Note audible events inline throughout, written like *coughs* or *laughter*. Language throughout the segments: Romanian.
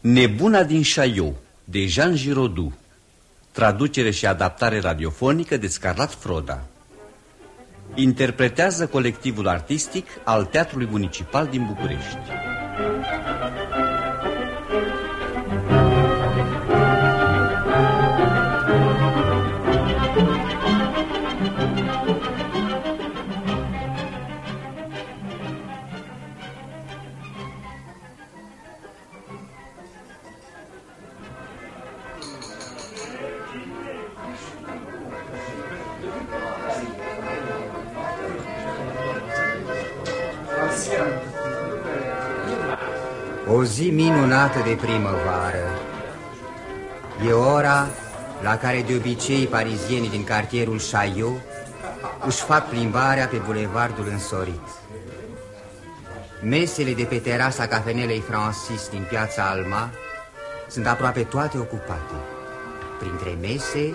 Nebuna din Chaillot, de Jean Giraudoux. Traducere și adaptare radiofonică de Scarlat Froda. Interpretează colectivul artistic al Teatrului Municipal din București zi minunată de primăvară E ora la care de obicei parizienii din cartierul Chaillot își fac plimbarea pe bulevardul însorit. Mesele de pe terasa cafenelei Francis din piața Alma sunt aproape toate ocupate. Printre mese,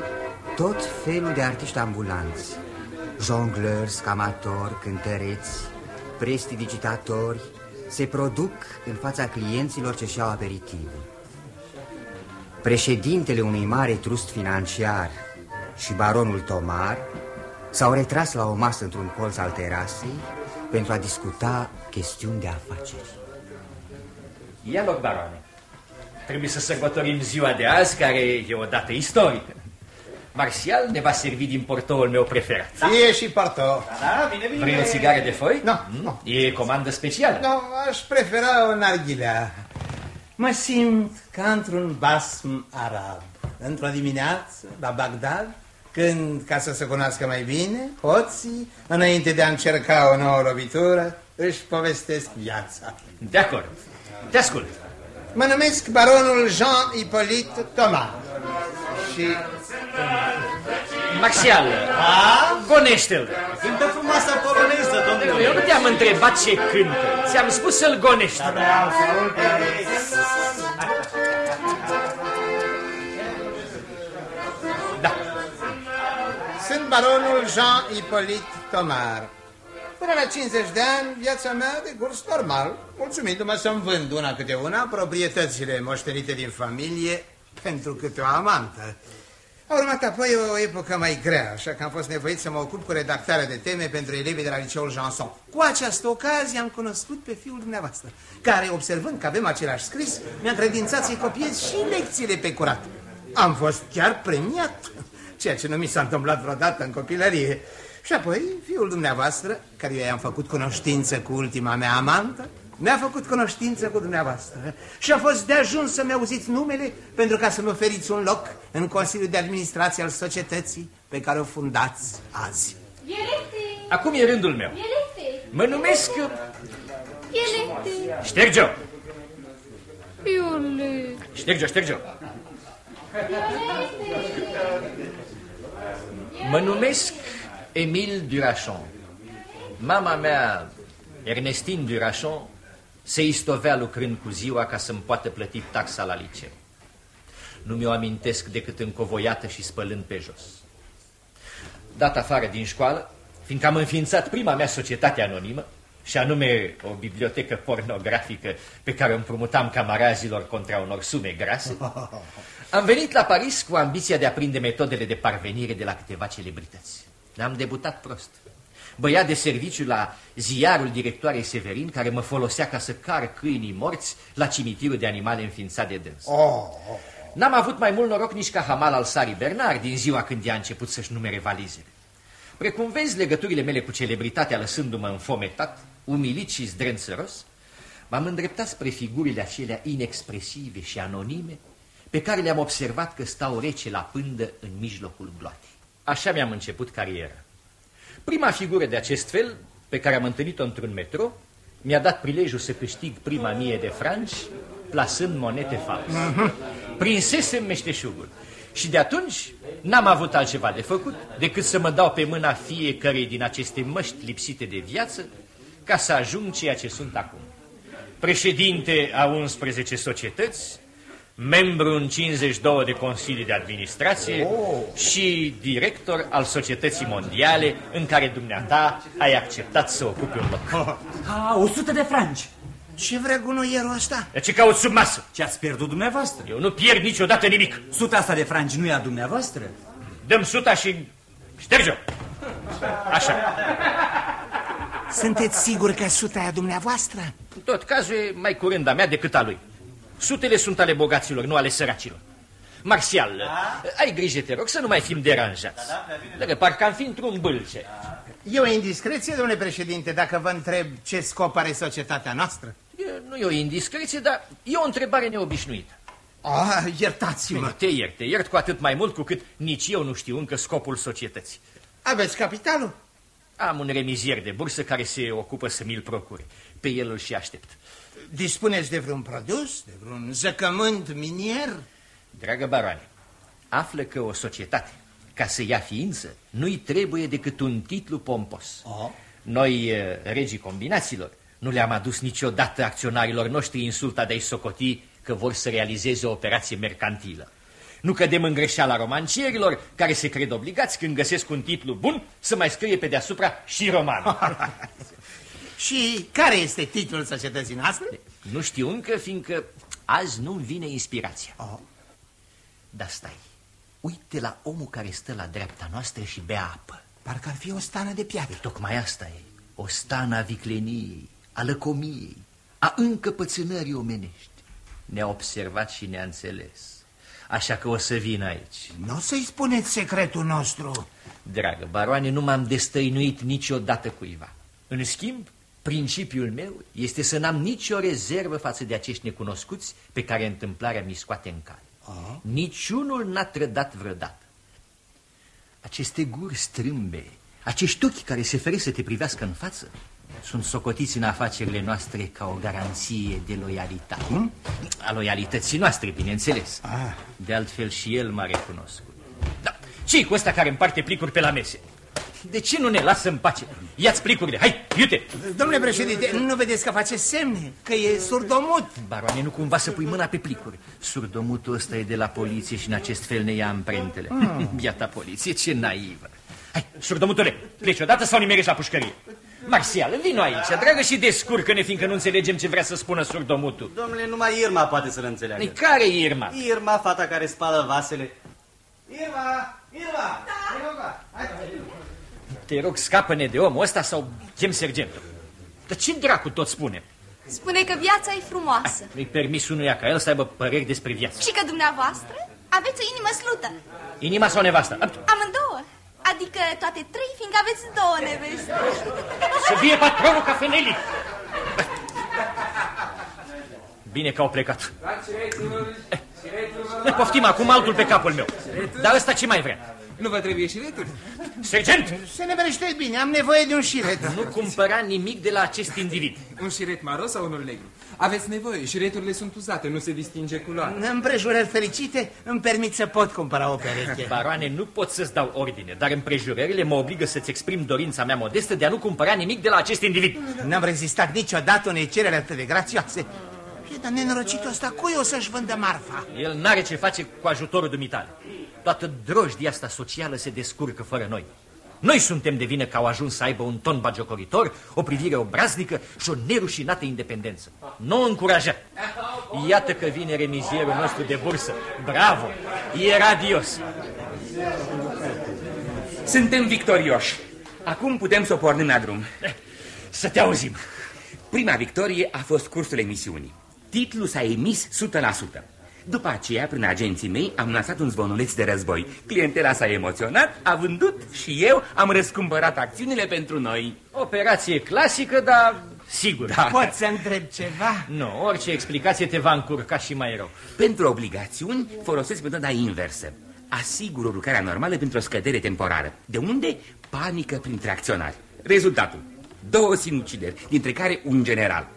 tot felul de artiști ambulanți, jongleurs, scamatori, cântăreți, prestidigitatori, se produc în fața clienților ce și-au aperitivul. Președintele unui mare trust financiar și baronul Tomar s-au retras la o masă într-un colț al terasei pentru a discuta chestiuni de afaceri. Ia loc, barone. Trebuie să sărbătorim ziua de azi, care e o dată istorică. Marțial ne va servi din portoul meu preferat. Fie și parto. Da, bine, bine. Vrei o țigară de foi? Nu, nu. E comandă specială. Nu, aș prefera o narghilea. Mă simt ca într-un basm arab. Într-o dimineață, la Bagdad, când, ca să se cunoască mai bine, hoții, înainte de a încerca o nouă lovitură, își povestesc viața. De acord. Te ascult. Mă numesc baronul Jean-Hippolyte Thomas și Marțial, gonește-l. Cântă frumoasă poloneză, domnule. Eu nu te-am întrebat ce cântă. Ți-am spus să-l gonești. Da, să aude. Da. sunt baronul Jean-Hippolyte Thomas. Până la 50 de ani, viața mea de curs normal, mulțumindu-mă să-mi vând una câte una proprietățile moștenite din familie pentru câte o amantă. A urmat apoi o epocă mai grea, așa că am fost nevoit să mă ocup cu redactarea de teme pentru elevii de la liceul Janson. Cu această ocazie am cunoscut pe fiul dumneavoastră, care, observând că avem același scris, mi-a încredințat să-i copiez și lecțiile pe curat. Am fost chiar premiat, ceea ce nu mi s-a întâmplat vreodată în copilărie. Și apoi, fiul dumneavoastră, care eu i-am făcut cunoștință cu ultima mea amantă, mi-a făcut cunoștință cu dumneavoastră și a fost de ajuns să-mi auziți numele pentru ca să-mi oferiți un loc în Consiliul de Administrație al societății pe care o fundați azi. Violete! Acum e rândul meu. Violete! Mă numesc... Violete! Șterge-o. Violete! Șterge-o, șterge-o. Mă numesc Emile Durachon. Mama mea, Ernestine Durachon, se istovea lucrând cu ziua ca să-mi poată plăti taxa la liceu. Nu mi-o amintesc decât încovoiată și spălând pe jos. Dat afară din școală, fiindcă am înființat prima mea societate anonimă, și anume o bibliotecă pornografică pe care o împrumutam camarazilor contra unor sume grase, *laughs* am venit la Paris cu ambiția de a prinde metodele de parvenire de la câteva celebrități. Am debutat prost. Băiat de serviciu la ziarul directoarei Severin, care mă folosea ca să car câinii morți la cimitirul de animale înființat de dâns. Oh, N-am avut mai mult noroc nici ca hamal al Sari Bernard din ziua când ea a început să-și numere valizele. Precum vezi legăturile mele cu celebritatea lăsându-mă înfometat, umilit și zdrențăros, m-am îndreptat spre figurile acelea inexpresive și anonime pe care le-am observat că stau rece la pândă în mijlocul gloatei. Așa mi-am început cariera. Prima figură de acest fel, pe care am întâlnit-o într-un metro, mi-a dat prilejul să câștig prima mie de franci, plasând monete false. Prinsesem meșteșugul. Și de atunci n-am avut altceva de făcut decât să mă dau pe mâna fiecărei din aceste măști lipsite de viață ca să ajung ceea ce sunt acum. Președinte a 11 societăți, membru în 52 de consilii de administrație și director al societății mondiale în care dumneata ai acceptat să ocupi un loc. A, 100 de franci. Ce vrea gunoierul ăsta? De ce cauți sub masă? Ce ați pierdut dumneavoastră? Eu nu pierd niciodată nimic. Suta asta de franci nu e a dumneavoastră? Dăm suta și șterge-o. Așa. Sunteți siguri că suta e a dumneavoastră? În tot cazul e mai curând a mea decât a lui. Sutele sunt ale bogaților, nu ale săracilor. Marțial, ai grijă, te rog, să nu mai fim deranjați. Dacă parcă am fi într-un bâlce. E o indiscreție, domnule președinte, dacă vă întreb ce scop are societatea noastră? E, nu e o indiscreție, dar e o întrebare neobișnuită. Ah, Bine, iertați-mă. te iert, te iert cu atât mai mult cu cât nici eu nu știu încă scopul societății. Aveți capitalul? Am un remizier de bursă care se ocupă să mi-l procure. Pe el îl și aștept. Dispuneți de vreun produs, de vreun zăcământ minier? Dragă baroane, află că o societate, ca să ia ființă, nu-i trebuie decât un titlu pompos. Oh. Noi, eh, regii combinaților, nu le-am adus niciodată acționarilor noștri insulta de-ai socoti că vor să realizeze o operație mercantilă. Nu cădem în greșeala romancierilor care se cred obligați când găsesc un titlu bun să mai scrie pe deasupra și roman. *laughs* Și care este titlul societății noastre? nu știu încă, fiindcă azi nu-mi vine inspirația. Oh. Dar stai, uite la omul care stă la dreapta noastră și bea apă. Parcă ar fi o stană de piatră. Tocmai asta e, o stană a vicleniei, a lăcomiei, a încăpățânării omenești. Ne-a observat și ne-a înțeles. Așa că o să vin aici. Nu o să-i spuneți secretul nostru. Dragă baroane, nu m-am destăinuit niciodată cuiva. În schimb, principiul meu este să n-am nicio rezervă față de acești necunoscuți pe care întâmplarea mi scoate în cale. Ah. Niciunul n-a trădat vreodată. Aceste guri strâmbe, acești ochi care se fere să te privească în față, sunt socotiți în afacerile noastre ca o garanție de loialitate. Cum? A loialității noastre, bineînțeles. Ah. De altfel și el m-a recunoscut. Da, ce cu ăsta care împarte plicuri pe la mese? De ce nu ne lasă în pace? Ia-ți plicurile, hai, iute! Domnule președinte, nu vedeți că face semne? Că e surdomut? Baroane, nu cumva să pui mâna pe plicuri. Surdomutul ăsta e de la poliție și în acest fel ne ia amprentele. Ah. Biata poliție, ce naivă. Hai, surdomutule, pleci odată sau nimerești la pușcărie? Marțial, vino aici, dragă și descurcă-ne, fiindcă nu înțelegem ce vrea să spună surdomutul. Domnule, numai Irma poate să-l înțeleagă. Ei, Care e Irma? Irma, fata care spală vasele. Irma! Irma! Da! Hai, Te rog, scapă-ne de omul ăsta sau chem sergentul. Dar ce dracu tot spune? Spune că viața e frumoasă Nu-i permis unuia ca el să aibă păreri despre viață. și că dumneavoastră aveți o inimă slută. Inima sau nevasta? Amândouă. Adică toate trei, fiindcă aveți două neveste. Să fie patronul cafenelii! Bine că au plecat. Ne poftim acum altul pe capul meu. Dar ăsta ce mai vrea? Nu vă trebuie șireturi? Sergent! Se neverește bine, am nevoie de un șiret. Nu cumpăra nimic de la acest individ. Un șiret maro sau unul negru? Aveți nevoie, șireturile sunt uzate, nu se distinge culoarea. În împrejurări fericite îmi permit să pot cumpăra o pereche. Baroane, nu pot să-ți dau ordine, dar împrejurările mă obligă să-ți exprim dorința mea modestă de a nu cumpăra nimic de la acest individ. N-am rezistat niciodată unei cereri atât de grațioase. Fie, dar nenorocitul ăsta, cui o să-și vândă marfa? El n-are ce face cu ajutorul dumitale. Toată drojdia asta socială se descurcă fără noi. Noi suntem de vină că au ajuns să aibă un ton bagiocoritor, o privire obraznică și o nerușinată independență. Nu o încuraja. Iată că vine remizierul nostru de bursă. Bravo! E radios. Suntem victorioși. Acum putem să o pornim la drum. Să te auzim. Prima victorie a fost cursul emisiunii. Titlul s-a emis 100%. După aceea, prin agenții mei, am lansat un zvonuleț de război. Clientela s-a emoționat, a vândut și eu am răscumpărat acțiunile pentru noi. Operație clasică, dar sigur. Da. Pot să întreb ceva? Nu, orice explicație te va încurca și mai rău. Pentru obligațiuni folosesc metoda inversă. Asigur urcarea normală pentru o scădere temporară. De unde? Panică printre acționari. Rezultatul. Două sinucideri, dintre care un general.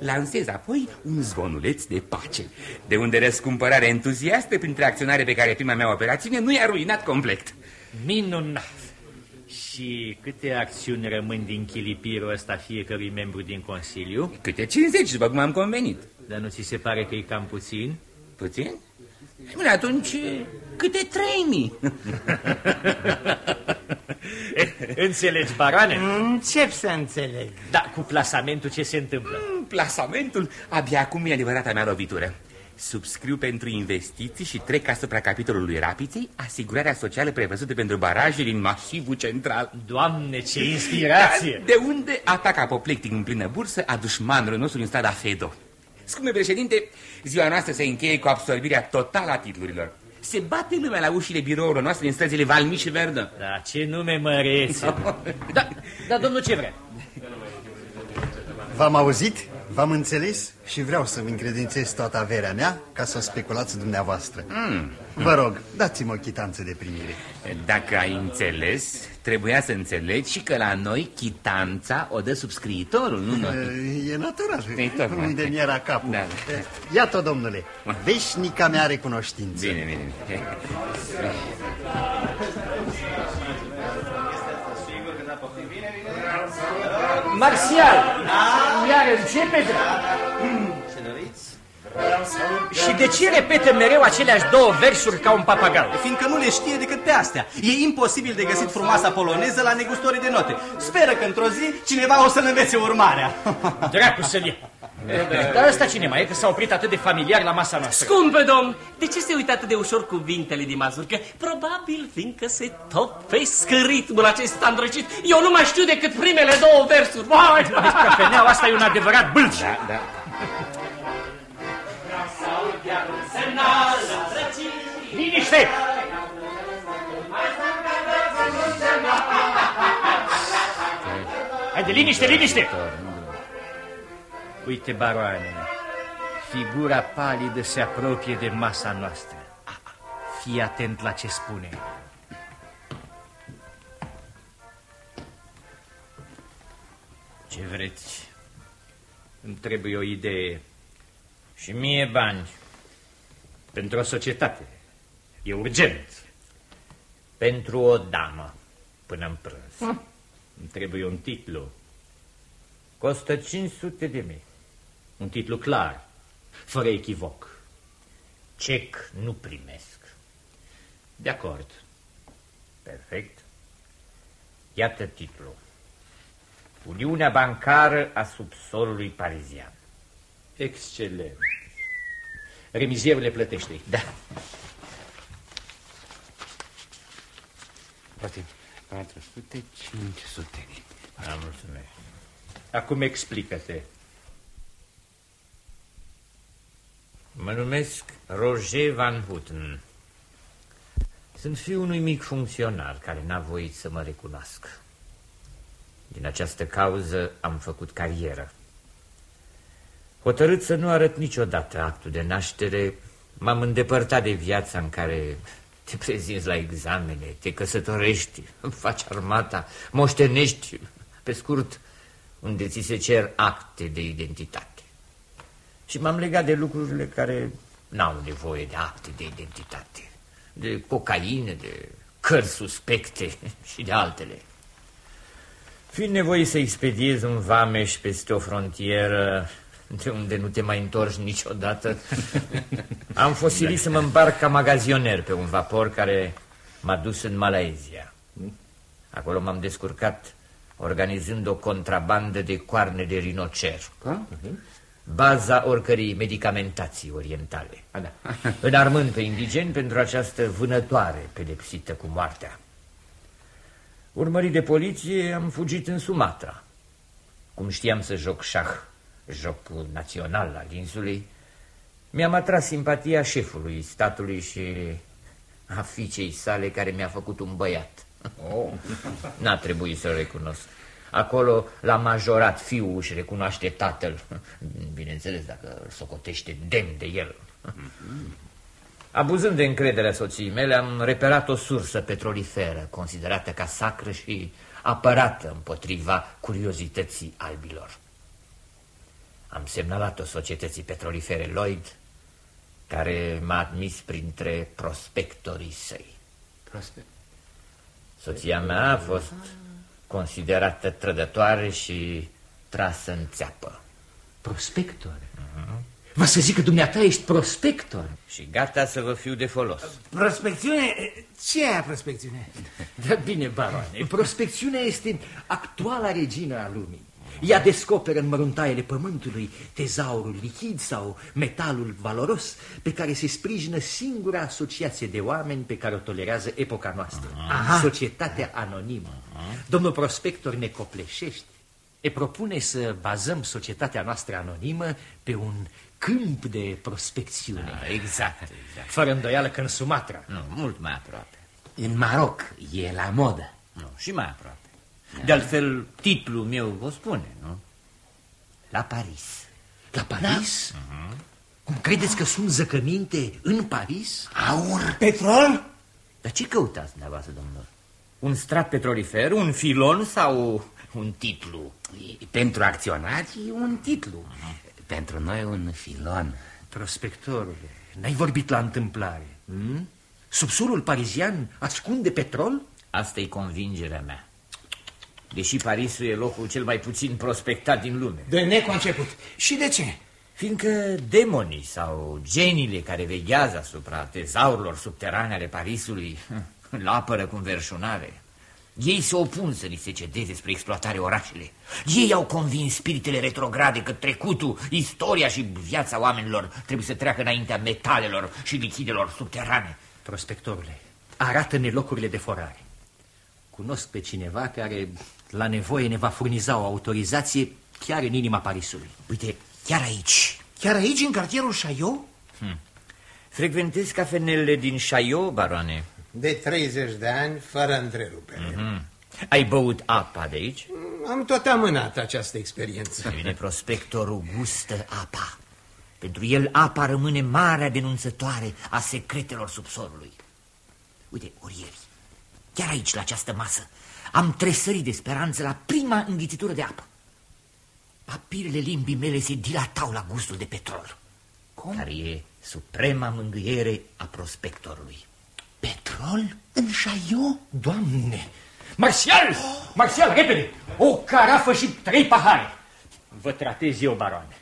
Lansez apoi un zvonuleț de pace, de unde răscumpărarea entuziastă printre acționare pe care prima mea operațiune nu i-a ruinat complet. Minunat! Și câte acțiuni rămân din chilipirul ăsta fiecărui membru din Consiliu? Câte 50, după cum am convenit. Dar nu ți se pare că e cam puțin? Puțin? Bine, atunci câte 3000. *laughs* *laughs* Înțelegi, baroane? Încep să înțeleg. Da, cu plasamentul ce se întâmplă? Plasamentul, abia acum e adevărata mea lovitură. Subscriu pentru investiții și trec asupra capitolului Rapiței asigurarea socială prevăzută pentru baraje din masivul central. Doamne, ce inspirație! De unde atac apoplectic în plină bursă a dușmanului nostru din strada Fedo. Scumpe președinte, ziua noastră se încheie cu absorbirea totală a titlurilor. Se bate lumea la ușile birourilor noastre din străzile Valmy și Verdă. Da, ce nume mărețe! *laughs* da, da, domnul ce vrea? V-am auzit, v-am înțeles și vreau să-mi încredințez toată averea mea ca să o speculați dumneavoastră. Mm. Vă rog, dați-mi o chitanță de primire. Dacă ai înțeles, trebuia să înțelegi și că la noi chitanța o dă subscriitorul, nu noi. E natural, E tocmai. unde mi era capul. Da. Iată, domnule, veșnica mea recunoștință. Bine, bine. Marțial! Iar începeți? Ce doriți? Și de ce repetă mereu aceleași două versuri ca un papagal? Fiindcă nu le știe decât pe astea. E imposibil de găsit frumoasa poloneză la negustorii de note. Speră că într-o zi cineva o să-l învețe urmarea. Dracu să-l ia. Dar ăsta cine mai e? Că s-a oprit atât de familiar la masa noastră. Scumpe domn, de ce se uită atât de ușor cuvintele din mazurcă? Probabil fiindcă se topesc ritmul acesta îndrăcit. Eu nu mai știu decât primele două versuri. Vai, Deci căpeneaua asta e un adevărat bâlci. Da, da. Liniște! Haide, liniște, liniște! Uite, baroane, figura palidă se apropie de masa noastră. Fii atent la ce spune. Ce vreți? Îmi trebuie o idee. Și mie bani. Pentru o societate. E urgent. Pentru o damă. Până în prânz. Îmi trebuie un titlu. Costă 500 de mii. Un titlu clar, fără echivoc. Cec nu primesc. De acord. Perfect. Iată titlul. Uniunea bancară a subsolului parizian. Excelent. Remizierul le plătește. Da. Poate 400, 500. Am mulțumesc. Acum explică-te. Mă numesc Roger Van Houten. Sunt fiul unui mic funcționar care n-a voit să mă recunoască. Din această cauză am făcut carieră. Hotărât să nu arăt niciodată actul de naștere, m-am îndepărtat de viața în care te prezinți la examene, te căsătorești, faci armata, moștenești, pe scurt, unde ți se cer acte de identitate. Și m-am legat de lucrurile care n-au nevoie de acte de identitate, de cocaină, de cărți suspecte *laughs* și de altele. Fiind nevoie să expediezi un vameș peste o frontieră de unde nu te mai întorci niciodată, *laughs* am fost silit să mă îmbarc ca magazioner pe un vapor care m-a dus în Malaezia. Acolo m-am descurcat organizând o contrabandă de coarne de rinocer. Baza oricărei medicamentații orientale. *laughs* Înarmând pe indigeni pentru această vânătoare pedepsită cu moartea. Urmărit de poliție, am fugit în Sumatra. Cum știam să joc șah, jocul național al insului, mi-am atras simpatia șefului statului și a fiicei sale care mi-a făcut un băiat. Oh. N-a trebuit să recunosc. Acolo la majorat fiul își recunoaște tatăl. *laughs* Bineînțeles, dacă îl socotește demn de el. Abuzând de încrederea soției mele, am reperat o sursă petroliferă, considerată ca sacră și apărată împotriva curiozității albilor. Am semnalat-o societății petrolifere Lloyd, care m-a admis printre prospectorii săi. Prospect. Soția mea a fost considerată trădătoare și trasă în țeapă. Prospector. Mhm. Va să zic că dumneata ești prospector. Și gata să vă fiu de folos. Prospecțiune? Ce e aia prospecțiune? Da, bine, baroane, prospecțiunea este actuala regină a lumii. Ea descoperă în măruntaiele pământului tezaurul lichid sau metalul valoros pe care se sprijină singura asociație de oameni pe care o tolerează epoca noastră. Aha. Societatea anonimă. Domnul prospector ne copleșește. E propune să bazăm societatea noastră anonimă pe un câmp de prospecțiune. Exact, exact. Fără îndoială că în Sumatra. Nu, mult mai aproape. În Maroc e la modă. Nu, și mai aproape. De altfel, titlul meu vă spune, nu? La Paris. La Paris? Cum credeți că sunt zăcăminte în Paris? Aur. Petrol? Dar ce căutați, dumneavoastră, domnilor? Un strat petrolifer, un filon sau un titlu? Pentru acționari un titlu. Pentru noi un filon. Prospectorule, n-ai vorbit la întâmplare. Hm? Subsolul parizian ascunde petrol? Asta e convingerea mea. Deși Parisul e locul cel mai puțin prospectat din lume. De neconceput. Și de ce? Fiindcă demonii sau geniile care veghează asupra tezaurilor subterane ale Parisului *laughs* îl apără cu înverșunare. Ei se opun să li se cedeze spre exploatare orașele. Ei au convins spiritele retrograde că trecutul, istoria și viața oamenilor trebuie să treacă înaintea metalelor și lichidelor subterane. Prospectorule, arată-ne locurile de forare. Cunosc pe cineva care la nevoie ne va furniza o autorizație chiar în inima Parisului. Uite, chiar aici. Chiar aici, în cartierul Chaillot? Frecventez cafenele din Chaillot, baroane. De 30 de ani, fără întrerupere. Mm. Ai băut apa de aici? Am tot amânat această experiență. Bine, prospectorul gustă apa. Pentru el apa rămâne marea denunțătoare a secretelor subsolului. Uite, ori ieri, chiar aici, la această masă, am tresărit de speranță la prima înghițitură de apă. Papirele limbii mele se dilatau la gustul de petrol. Cum? Care e suprema mângâiere a prospectorului. Petrol în Chaillot? Doamne! Marțial! Marțial, repede! O carafă și trei pahare! Vă tratez eu, baroane.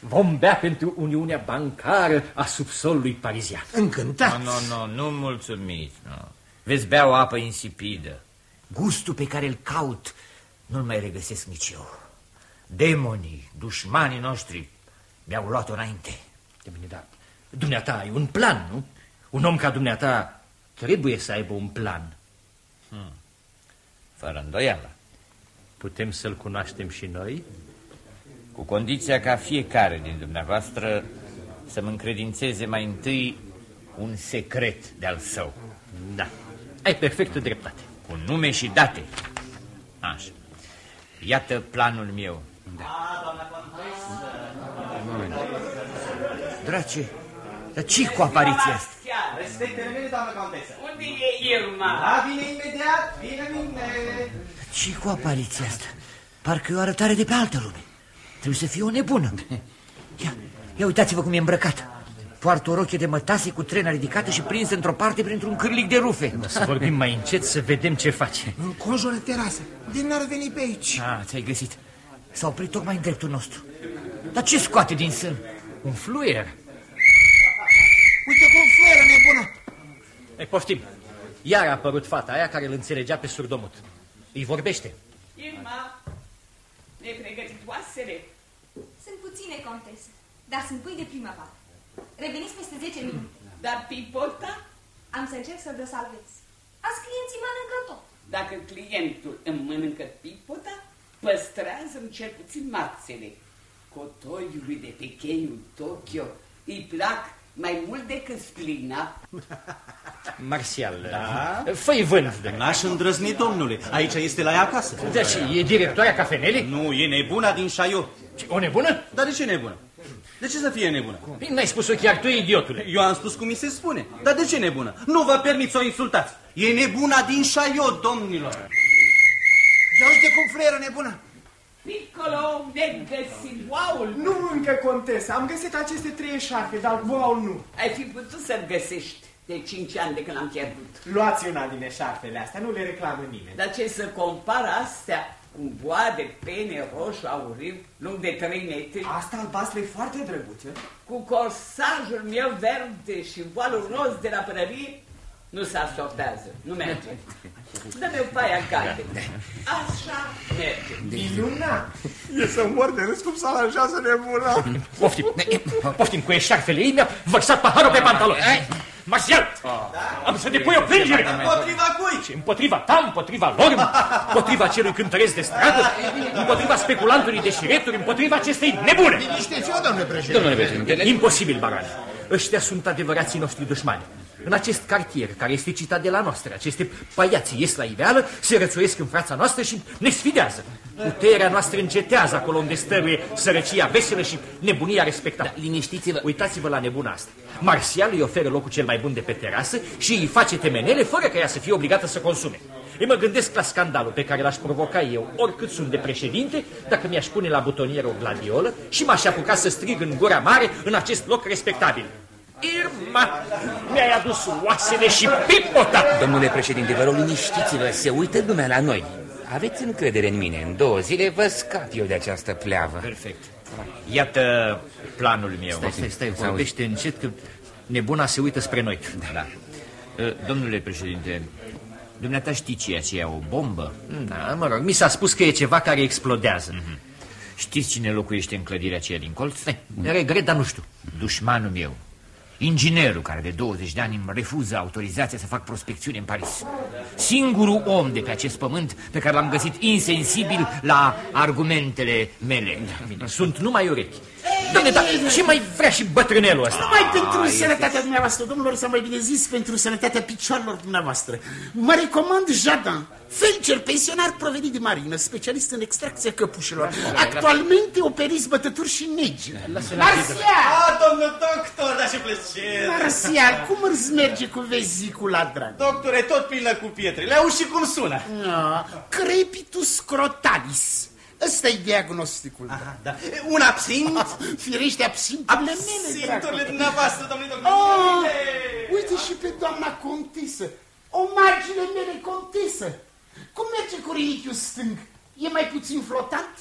Vom bea pentru Uniunea Bancară a subsolului parizian. Încântat! Nu, nu, nu, nu mulțumiți, nu. Veți bea o apă insipidă. Gustul pe care îl caut nu-l mai regăsesc nici eu. Demonii, dușmanii noștri mi-au luat-o înainte. De bine, da. Dumneata ai un plan, nu? Un om ca dumneata trebuie să aibă un plan. Hmm. Fără îndoială. Putem să-l cunoaștem și noi? Cu condiția ca fiecare din dumneavoastră să-mi încredințeze mai întâi un secret de-al său. Da, ai perfectă dreptate. Cu nume și date. Așa. Iată planul meu. Drace, dar ce cu apariția asta? Respectele mele, doamnă contesă. Unde e Irma? Da, vine imediat, vine, vine. ce cu apariția asta? Parcă e o arătare de pe altă lume. Trebuie să fie o nebună. Ia, ia uitați-vă cum e îmbrăcat. Poartă o roche de mătase cu trena ridicată și prinsă într-o parte printr-un cârlic de rufe. Să vorbim mai încet să vedem ce face. Înconjură terasa. De n-ar veni pe aici. Ah, ți-ai găsit. S-a oprit tocmai în dreptul nostru. Dar ce scoate din sân? Un fluier. Uite cum fluieră nebună. Ei, poftim. Iar a apărut fata aia care îl înțelegea pe surdomut. Îi vorbește. Irma, ne pregătit oasele? Sunt puține, contesă, dar sunt pui de primăvară. Reveniți peste 10 minute. Dar pipota? Am să încerc să vă salvez. Azi clienții mănâncă tot. Dacă clientul îmi mănâncă pipota, păstrează-mi cel puțin marțele. Cotoiului de pe cheiul Tokyo îi plac mai mult decât splina. *laughs* Marțial. Da? Fă-i vânt de N-aș îndrăzni, domnule. Aici este la ea acasă. Deci, e directoarea cafenelei? Nu, e nebuna din Chaillot. O nebună? Dar de ce nebună? De ce să fie nebună? Bine, N-ai spus-o chiar tu, idiotule. Eu am spus cum mi se spune. Dar de ce nebună? Nu vă permit să o insultați. E nebuna din Chaillot, domnilor. Ia uite cum fluieră nebună. Piccolo, ne găsit wow Nu încă, contesă. Am găsit aceste trei eșarpe, dar wow nu. Ai fi putut să-l găsești de cinci ani de când am pierdut. Luați una din eșarfele astea, nu le reclamă nimeni. Dar ce să compară astea un boa de pene roșu auriu, lung de 3 metri. Asta albastră e foarte drăguță. Cu corsajul meu verde și voalul roz de la părărie, nu se asortează, nu merge. Dă-mi o paia galben. Așa merge. Minunat! E să mor de râs cum s-a aranjează nebuna. Poftim, poftim cu eșarfele ei, mi-a vărsat paharul pe pantaloni. Marțial, am să depui o plângere. Împotriva cui? Și împotriva ta, împotriva lor, împotriva celui cântăresc de stradă, împotriva speculantului de șireturi, împotriva acestei nebune. Linișteți-o, domnule președinte. Domnule președinte, Imposibil, barane. Ăștia sunt adevărații noștri dușmani. În acest cartier, care este citadela noastră, aceste paiații ies la iveală, se rățuiesc în fața noastră și ne sfidează. Puterea noastră încetează acolo unde stăruie sărăcia veselă și nebunia respectată. Da, liniștiți-vă. Uitați-vă la nebuna asta. Marțial îi oferă locul cel mai bun de pe terasă și îi face temenele fără ca ea să fie obligată să consume. Îi mă gândesc la scandalul pe care l-aș provoca eu, oricât sunt de președinte, dacă mi-aș pune la butonier o gladiolă și m-aș apuca să strig în gura mare în acest loc respectabil. Irma, mi-ai adus oasele și pipota! Domnule președinte, vă rog, liniștiți-vă, se uită lumea la noi. Aveți încredere în mine, în două zile vă scap eu de această pleavă. Perfect. Iată planul meu. Stai, Stai, stai, să vorbește încet că nebuna se uită spre noi. Da. Uh, Domnule președinte, dumneata știți ceea ce e o bombă? Da, mă rog, mi s-a spus că e ceva care explodează. Mm-hmm. Știți cine locuiește în clădirea aceea din colț? Stai, regret, dar nu știu. Dușmanul meu. Inginerul care de 20 de ani îmi refuză autorizația să fac prospecțiune în Paris. Singurul om de pe acest pământ pe care l-am găsit insensibil la argumentele mele. Bine, sunt numai urechi. Bine, dar ce mai vrea și bătrânelul ăsta? Numai pentru sănătatea dumneavoastră, domnilor, sau mai bine zis, pentru sănătatea picioarelor dumneavoastră. Mă recomand Jadin, felcer, pensionar provenit de marină, specialist în extracția căpușilor. Actualmente operiți bătături și negi. Marțial! A, domnul doctor, dar ce plăcere! Marțial, cum îți merge cu vezicula, drag? Doctore, tot plină cu pietre. Le auzi și cum sună. No, crepitus crotalis. Ăsta e diagnosticul. Aha, da. Un absint? Ah, firește absinturile mele, drag. Absinturile dumneavoastră, domnule doctor. Oh, uite și pe doamna contisă. Omagile mele contisă. Cum merge cu rinichiul stâng? E mai puțin flotant?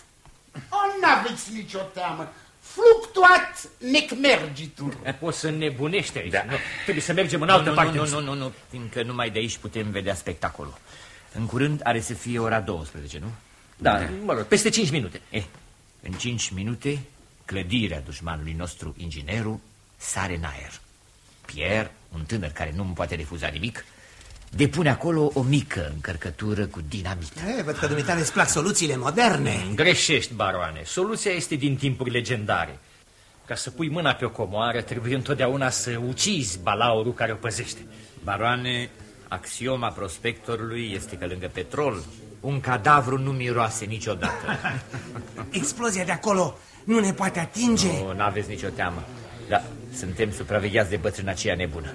O, n-aveți nicio teamă. Fluctuat necmergitur. Poți să nebunești aici. Da. Nu, trebuie să mergem în altă nu, parte. Nu, nu, nu, nu, fiindcă numai de aici putem vedea spectacolul. În curând are să fie ora 12, nu? Da, mă rog, peste 5 minute. Eh, în 5 minute, clădirea dușmanului nostru, inginerul, sare în aer. Pierre, un tânăr care nu îmi poate refuza nimic, depune acolo o mică încărcătură cu dinamit. E, văd că dumitale îți plac soluțiile moderne. Greșești, baroane. Soluția este din timpuri legendare. Ca să pui mâna pe o comoară, trebuie întotdeauna să ucizi balaurul care o păzește. Baroane, axioma prospectorului este că lângă petrol un cadavru nu miroase niciodată. *laughs* Explozia de acolo nu ne poate atinge. Nu, n-aveți nicio teamă. Da, suntem supravegheați de bătrâna aceea nebună.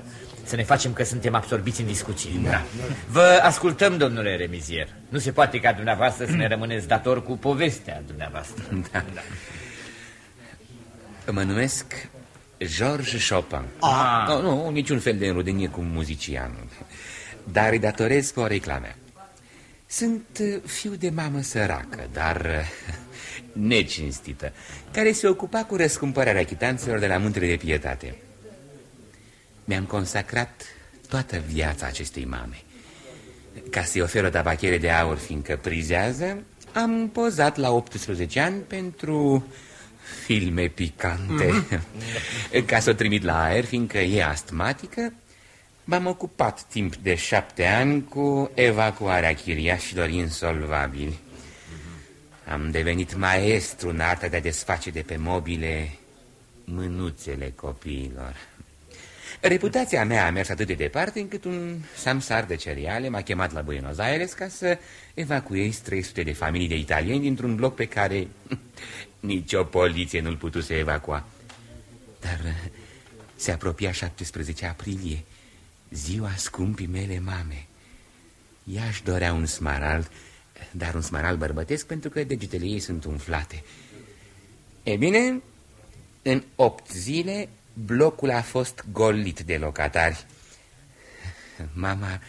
Să ne facem că suntem absorbiți în discuții. Da. Vă ascultăm, domnule remizier. Nu se poate ca dumneavoastră să ne rămâneți dator cu povestea dumneavoastră. Da. *laughs* da. Mă numesc George Chopin. Ah. Nu, nu, niciun fel de înrudenie cu muzicianul. Dar îi datorez pe o reclame. Sunt uh, fiu de mamă săracă, dar uh, *laughs* necinstită, care se ocupa cu răscumpărarea chitanțelor de la muntele de pietate. Mi-am consacrat toată viața acestei mame. Ca să-i ofer o tabachere de aur, fiindcă prizează, am pozat la 18 ani pentru filme picante. Mm -hmm. Ca să o trimit la aer, fiindcă e astmatică, m-am ocupat timp de șapte ani cu evacuarea chiriașilor insolvabili. Am devenit maestru în arta de a desface de pe mobile mânuțele copiilor. Reputația mea a mers atât de departe încât un samsar de cereale m-a chemat la Buenos Aires ca să evacuez 300 de familii de italieni dintr-un bloc pe care *laughs* nici o poliție nu-l putuse evacua. Dar se apropia 17 aprilie, ziua scumpii mele mame. Ea își dorea un smarald, dar un smarald bărbătesc pentru că degetele ei sunt umflate. E bine, în opt zile blocul a fost golit de locatari. Mama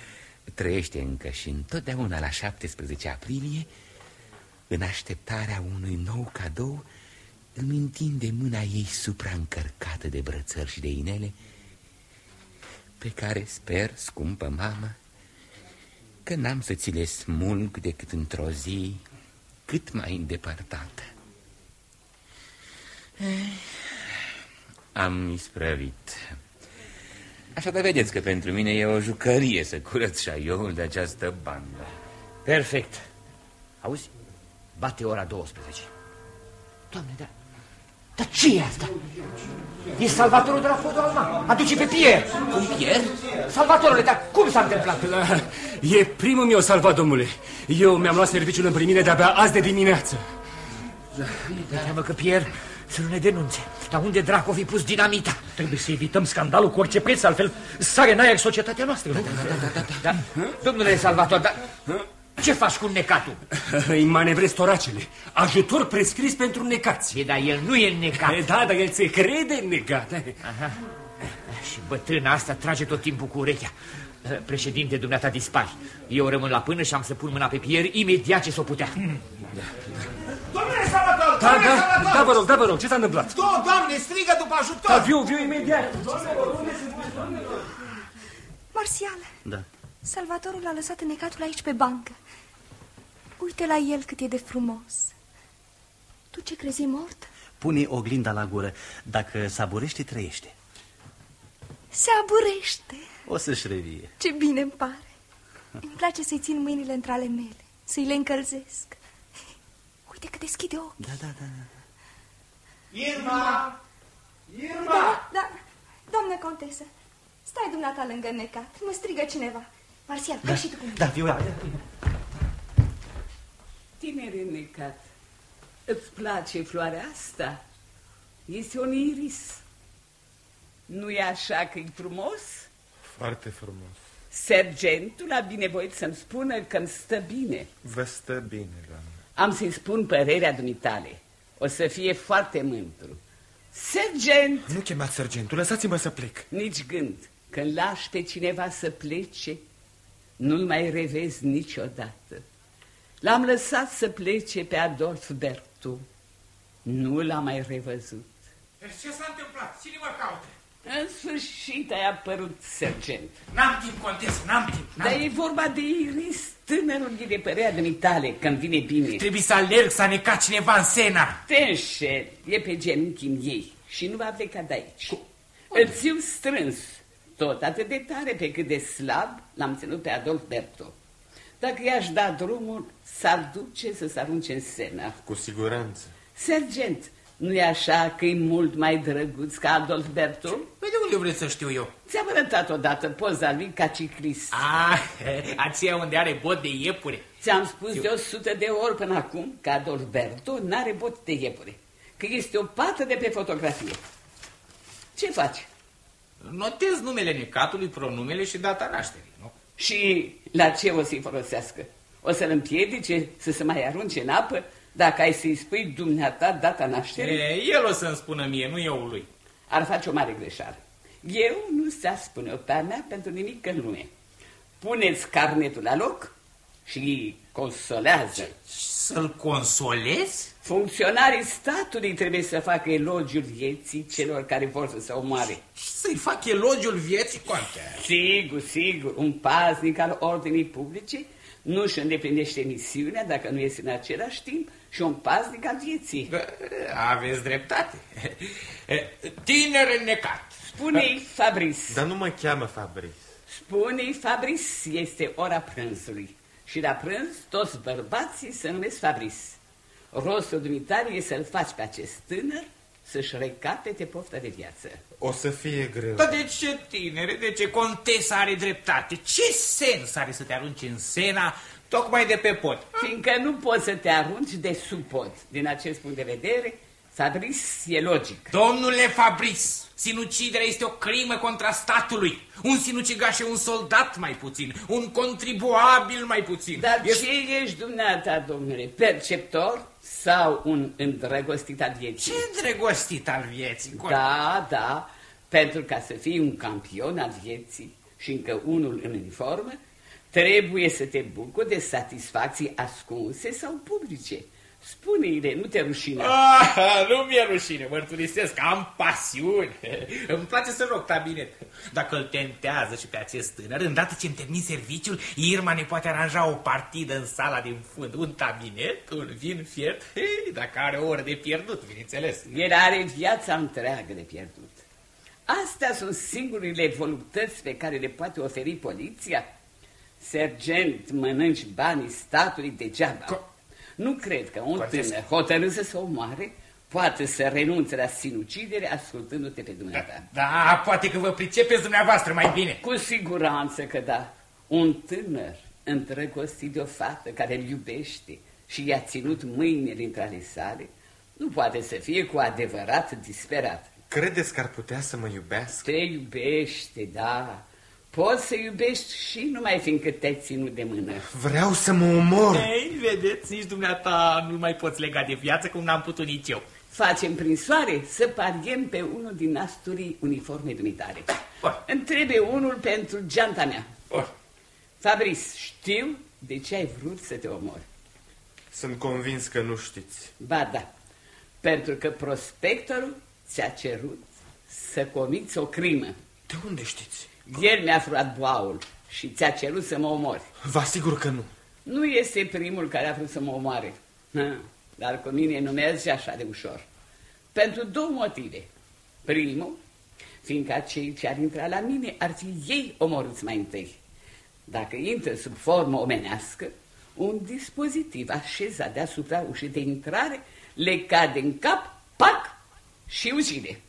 trăiește încă și întotdeauna la 17 aprilie În așteptarea unui nou cadou, îmi întinde mâna ei supraîncărcată de brățări și de inele, pe care sper, scumpă mamă, că n-am să ți le smulg decât într-o zi cât mai îndepărtată. Eh, am isprăvit. Așadar, vedeți că pentru mine e o jucărie să curăț șaiul de această bandă. Perfect. Auzi? Bate ora 12. Doamne, da... Dar ce e asta? E salvatorul de la podul Alma. Aduce pe Pierre. Cum Pierre? Salvatorule, dar cum s-a întâmplat? E primul meu salvat, domnule. Eu mi-am luat serviciul în primire de-abia azi de dimineață. De teamă că Pierre să nu ne denunțe. Dar unde dracu fi pus dinamita? Trebuie să evităm scandalul cu orice preț, altfel sare în aer societatea noastră. Da, da, da, da, da. da. Domnule Salvator, dar ce faci cu necatul? Îi manevrezi toracele. Ajutor prescris pentru necați. E, dar el nu e necat. E, da, dar el se crede necat. Aha. Și bătrâna asta trage tot timpul cu urechea. Președinte, dumneata dispari. Eu rămân la până și am să pun mâna pe Pierre imediat ce s-o putea. Da. Domnule Salvator! Da, da, da, vă rog, da, vă rog, ce s-a întâmplat? Do, doamne, strigă după ajutor! Da, viu, viu imediat. Marțial. Da. Salvatorul a lăsat necatul aici pe bancă. Uite la el cât e de frumos. Tu ce crezi, e mort? Pune oglinda la gură. Dacă saburește, trăiește. Se aburește. O să-și revie. Ce bine îmi pare. Îmi place să-i țin mâinile între ale mele, să-i le încălzesc. Uite că deschide ochii. Da, da, da. da. Irma! Irma! Da, da. Doamnă contesă, stai dumneata lângă necat. Mă strigă cineva. Marțial, da. și tu cu mine. Da, viu, Tinere necat, îți place floarea asta? Este un iris. nu e așa că e frumos? Foarte frumos. Sergentul a binevoit să-mi spună că îmi stă bine. Vă stă bine, doamne. Am să-i spun părerea dumitale. O să fie foarte mândru. Sergent! Nu chemați sergentul, lăsați-mă să plec. Nici gând. Când lași pe cineva să plece, nu-l mai revezi niciodată. L-am lăsat să plece pe Adolf Bertu. Nu l-am mai revăzut. Deci ce s-a întâmplat? Cine mă caută? În sfârșit ai apărut, sergent. N-am timp, contes, n-am timp. Dar e vorba de Iris, tânărul din de părerea dumitale, când vine bine. Trebuie să alerg, să neca cineva în sena. Te înșel, e pe genunchii ei și nu va pleca de aici. Cu... Îl țiu strâns, tot atât de tare pe cât de slab l-am ținut pe Adolf Berto. Dacă i-aș da drumul, s-ar duce să se arunce în sena. Cu siguranță. Sergent, nu e așa că e mult mai drăguț ca Adolf Berto? Păi de unde vreți să știu eu? Ți-am arătat odată poza lui ca ciclist. Ah, *laughs* aceea unde are bot de iepure. Ți-am spus eu... de o sută de ori până acum că Adolf Berto n-are bot de iepure. Că este o pată de pe fotografie. Ce faci? Notez numele necatului, pronumele și data nașterii, nu? Și la ce o să-i folosească? O să-l împiedice să se mai arunce în apă dacă ai să-i spui dumneata data nașterii? E, el o să-mi spună mie, nu eu lui. Ar face o mare greșeală. Eu nu se spune o pe a mea pentru nimic în lume. Puneți carnetul la loc și consolează. Să-l consolez? Funcționarii statului trebuie să facă elogiul vieții celor care vor să se omoare. Și să-i fac elogiul vieții, conte? Sigur, sigur. Un paznic al ordinii publice nu își îndeplinește misiunea dacă nu este în același timp și un paznic al vieții. Da, aveți dreptate. Tineri necat. Spune-i Fabrice. Dar nu mă cheamă Fabrice. Spune-i Fabrice, este ora prânzului. Și la prânz toți bărbații se numesc Fabrice. Rostul dumitare e să-l faci pe acest tânăr să-și recapete pofta de viață. O să fie greu. Dar de ce, tinere, de ce contesa are dreptate? Ce sens are să te arunci în sena tocmai de pe pod? Fiindcă nu poți să te arunci de sub pod. Din acest punct de vedere, Fabrice e logic. Domnule Fabrice, sinuciderea este o crimă contra statului. Un sinucigaș e un soldat mai puțin, un contribuabil mai puțin. Dar este... ce ești dumneata, domnule? Perceptor sau un îndrăgostit al vieții? Ce îndrăgostit al vieții? Da, da, pentru ca să fii un campion al vieții și încă unul în uniformă, trebuie să te bucuri de satisfacții ascunse sau publice Spune-i, nu te rușine. Ah, nu mi-e rușine, mărturisesc, am pasiune. *laughs* Îmi place să rog tabinet. Dacă îl tentează și pe acest tânăr, îndată ce îmi termin serviciul, Irma ne poate aranja o partidă în sala din fund. Un tabinet, un vin fiert, Hei, dacă are o oră de pierdut, bineînțeles. El are viața întreagă de pierdut. Astea sunt singurile voluptăți pe care le poate oferi poliția. Sergent, mănânci banii statului degeaba. Co nu cred că un tânăr hotărât să se omoare poate să renunțe la sinucidere ascultându-te pe dumneata. Da, da, poate că vă pricepeți dumneavoastră mai bine. Cu siguranță că da. Un tânăr îndrăgostit de o fată care îl iubește și i-a ținut mâinile între ale sale, nu poate să fie cu adevărat disperat. Credeți că ar putea să mă iubească? Te iubește, da. Poți să iubești și numai fiindcă te-ai ținut de mână. Vreau să mă omor. Ei, vedeți, nici dumneata nu mai poți lega de viață cum n-am putut nici eu. Facem prin soare să pariem pe unul din nasturii uniforme dumitare. Îmi trebuie unul pentru geanta mea. Or. Fabris, știu de ce ai vrut să te omori. Sunt convins că nu știți. Ba da, pentru că prospectorul ți-a cerut să comiți o crimă. De unde știți? El mi-a furat boaul și ți-a cerut să mă omori. Vă asigur că nu. Nu este primul care a vrut să mă omoare. Ha, dar cu mine nu merge așa de ușor. Pentru două motive. Primul, fiindcă cei ce ar intra la mine ar fi ei omorâți mai întâi. Dacă intră sub formă omenească, un dispozitiv așezat deasupra ușii de intrare le cade în cap, pac, și ucide.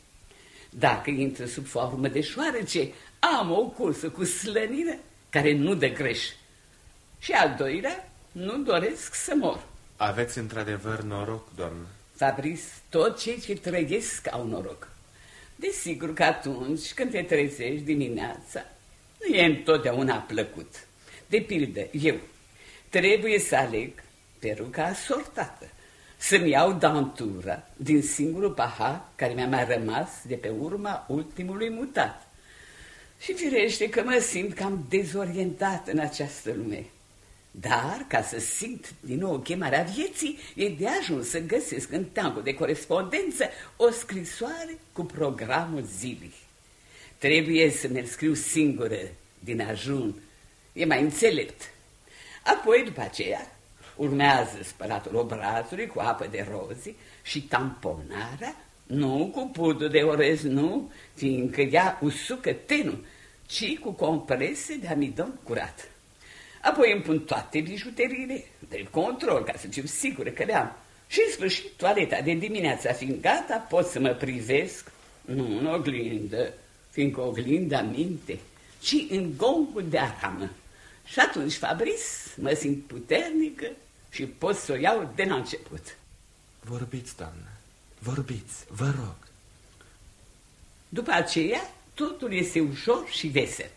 Dacă intră sub formă de șoarece, am o cursă cu slănire care nu dă greș. Și al doilea, nu doresc să mor. Aveți într-adevăr noroc, doamnă. Fabris, tot cei ce trăiesc au noroc. Desigur că atunci când te trezești dimineața, nu e întotdeauna plăcut. De pildă, eu trebuie să aleg peruca asortată, să-mi iau dantura din singurul pahar care mi-a mai rămas de pe urma ultimului mutat. Și firește că mă simt cam dezorientat în această lume. Dar, ca să simt din nou chemarea vieții, e de ajuns să găsesc în tancul de corespondență o scrisoare cu programul zilei. Trebuie să mi scriu singură din ajun. E mai înțelept. Apoi, după aceea, urmează spălatul obrazului cu apă de rozi și tamponarea, nu cu pudru de orez, nu, fiindcă ea usucă tenul, ci cu comprese de amidon curat. Apoi îmi pun toate bijuteriile, de control, ca să fiu sigură că le am. Și în sfârșit, toaleta de dimineața fiind gata, pot să mă privesc, nu în oglindă, fiindcă oglinda minte, ci în gongul de aramă. Și atunci, Fabris, mă simt puternică și pot să o iau de la început. Vorbiți, doamnă, vorbiți, vă rog. După aceea, totul este ușor și vesel.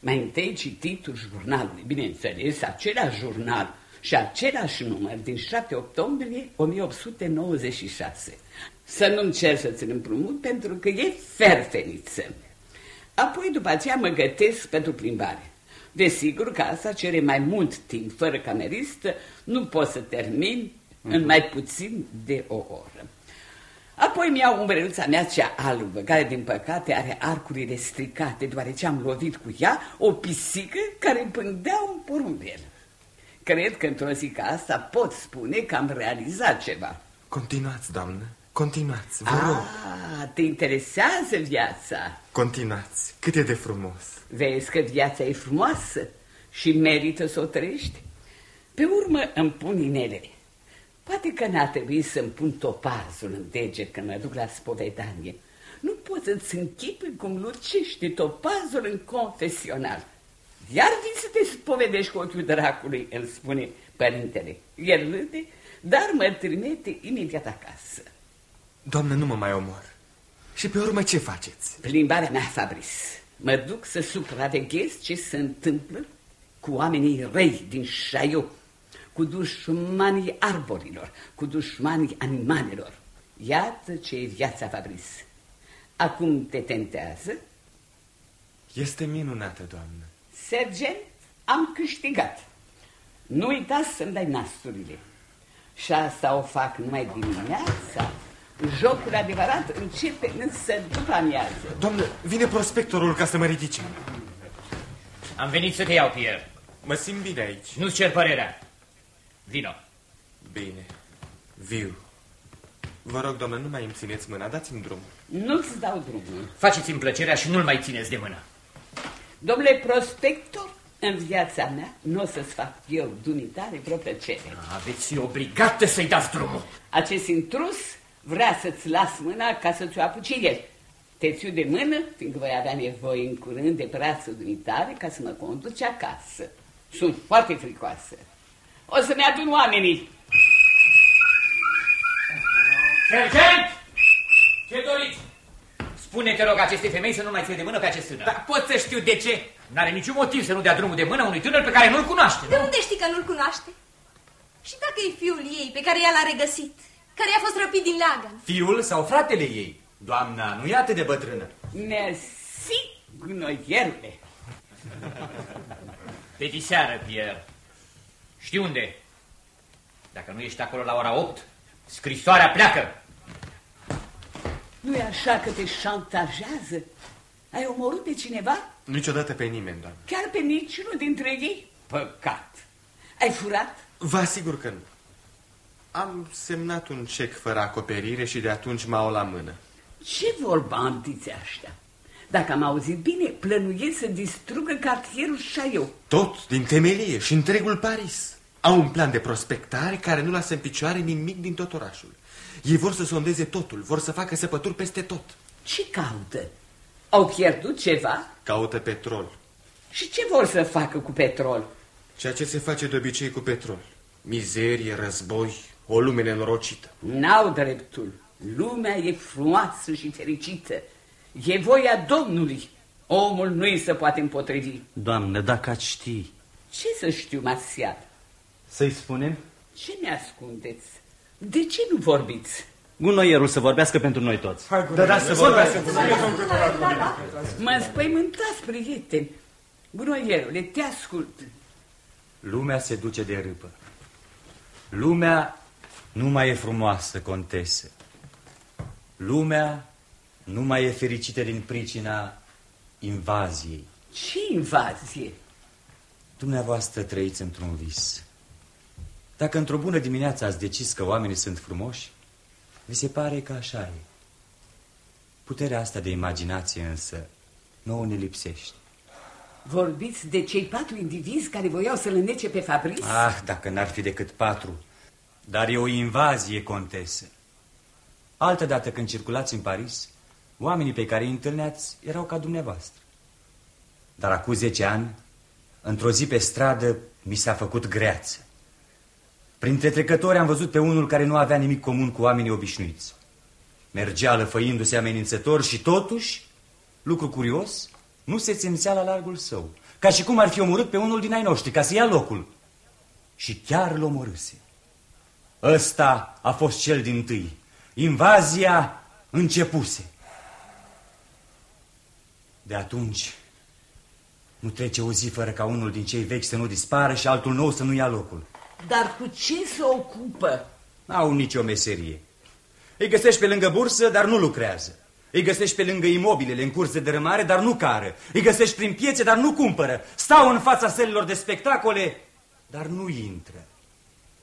Mai întâi cititul jurnalului, bineînțeles, același jurnal și același număr din 7 octombrie 1896. Să nu-mi cer să-ți împrumut pentru că e ferfeniță. Apoi, după aceea, mă gătesc pentru plimbare. Desigur că asta cere mai mult timp. Fără cameristă nu pot să termin în mai puțin de o oră. Apoi mi-au umbreluța mea cea albă, care din păcate are arcurile stricate, deoarece am lovit cu ea o pisică care pândea un porumbel. Cred că într-o zi ca asta pot spune că am realizat ceva. Continuați, doamnă, continuați, vă rog. Ah, te interesează viața. Continuați, cât e de frumos. Vezi că viața e frumoasă și merită să o trăiești. Pe urmă îmi pun inelele. Poate că n-a trebuit să-mi pun topazul în deget când mă duc la spovedanie. Nu poți să-ți închipui cum lucește topazul în confesional. Iar vii să te spovedești cu ochiul dracului, îmi spune părintele. El râde, dar mă trimite imediat acasă. Doamnă, nu mă mai omor. Și pe urmă ce faceți? Plimbarea mea, Fabris. Mă duc să supraveghez ce se întâmplă cu oamenii răi din Șaiu cu dușmanii arborilor, cu dușmanii animalelor. Iată ce e viața, Fabris. Acum te tentează? Este minunată, doamnă. Sergent, am câștigat. Nu uita să-mi dai nasturile. Și asta o fac numai dimineața. Jocul adevărat începe însă după amiază. Doamnă, vine prospectorul ca să mă ridice. Am venit să te iau, Pierre. Mă simt bine aici. Nu-ți cer părerea. Vino. Bine. Viu. Vă rog, doamnă, nu mai îmi țineți mâna, dați-mi drum. Nu-ți dau drumul. Faceți-mi plăcerea și nu-l mai țineți de mână. Domnule prospector, în viața mea nu o să-ți fac eu dunitare vreo plăcere. Aveți fi obligată să-i dați drumul. Acest intrus vrea să-ți las mâna ca să ți-o apuce el. Te țiu de mână, fiindcă voi avea nevoie în curând de brațul dumitare ca să mă conduci acasă. Sunt foarte fricoasă. O să-mi adun oamenii. Sergent! Ce doriți? Spune, te rog, acestei femei să nu mai ție de mână pe acest tânăr. Dar pot să știu de ce? N-are niciun motiv să nu dea drumul de mână unui tânăr pe care nu-l cunoaște. De unde știi că nu-l cunoaște? Și dacă e fiul ei pe care ea l-a regăsit, care a fost răpit din leagăn? Fiul sau fratele ei? Doamna, nu e atât de bătrână. Mersi, gunoierule. Pe diseară, Pierre. Știi unde? Dacă nu ești acolo la ora 8, scrisoarea pleacă. nu e așa că te șantajează? Ai omorât pe cineva? Niciodată pe nimeni, doamnă. Chiar pe niciunul dintre ei? Păcat. Ai furat? Vă asigur că nu. Am semnat un cec fără acoperire și de atunci m-au la mână. Ce vorba antiți ăștia? Dacă am auzit bine, plănuiesc să distrugă cartierul Chaillot. Tot din temelie și întregul Paris. Au un plan de prospectare care nu lasă în picioare nimic din tot orașul. Ei vor să sondeze totul, vor să facă săpături peste tot. Ce caută? Au pierdut ceva? Caută petrol. Și ce vor să facă cu petrol? Ceea ce se face de obicei cu petrol. Mizerie, război, o lume nenorocită. N-au dreptul. Lumea e frumoasă și fericită. E voia Domnului. Omul nu îi se poate împotrivi. Doamnă, dacă ați ști... Ce să știu, Marsial? Să-i spunem? Ce ne ascundeți? De ce nu vorbiți? Gunoierul să vorbească pentru noi toți. Da, da, să vorbească. Mă înspăimântați, prieteni. Gunoierule, te ascult. Lumea se duce de râpă. Lumea nu mai e frumoasă, contesă. Lumea nu mai e fericită din pricina invaziei. Ce invazie? Dumneavoastră trăiți într-un vis. Dacă într-o bună dimineață ați decis că oamenii sunt frumoși, vi se pare că așa e. Puterea asta de imaginație însă nouă ne lipsește. Vorbiți de cei patru indivizi care voiau să-l înnece pe Fabrice? Ah, dacă n-ar fi decât patru. Dar e o invazie, contesă. Altădată când circulați în Paris, oamenii pe care îi întâlneați erau ca dumneavoastră. Dar acum zece ani, într-o zi pe stradă, mi s-a făcut greață. Printre trecători am văzut pe unul care nu avea nimic comun cu oamenii obișnuiți. Mergea lăfăindu-se amenințător și totuși, lucru curios, nu se țemțea la largul său, ca și cum ar fi omorât pe unul din ai noștri, ca să ia locul. Și chiar l omorâse. Ăsta a fost cel din tâi. Invazia începuse. De atunci nu trece o zi fără ca unul din cei vechi să nu dispară și altul nou să nu ia locul. Dar cu ce se ocupă? N-au nicio meserie. Îi găsești pe lângă bursă, dar nu lucrează. Îi găsești pe lângă imobilele în curs de dărâmare, dar nu cară. Îi găsești prin piețe, dar nu cumpără. Stau în fața sălilor de spectacole, dar nu intră.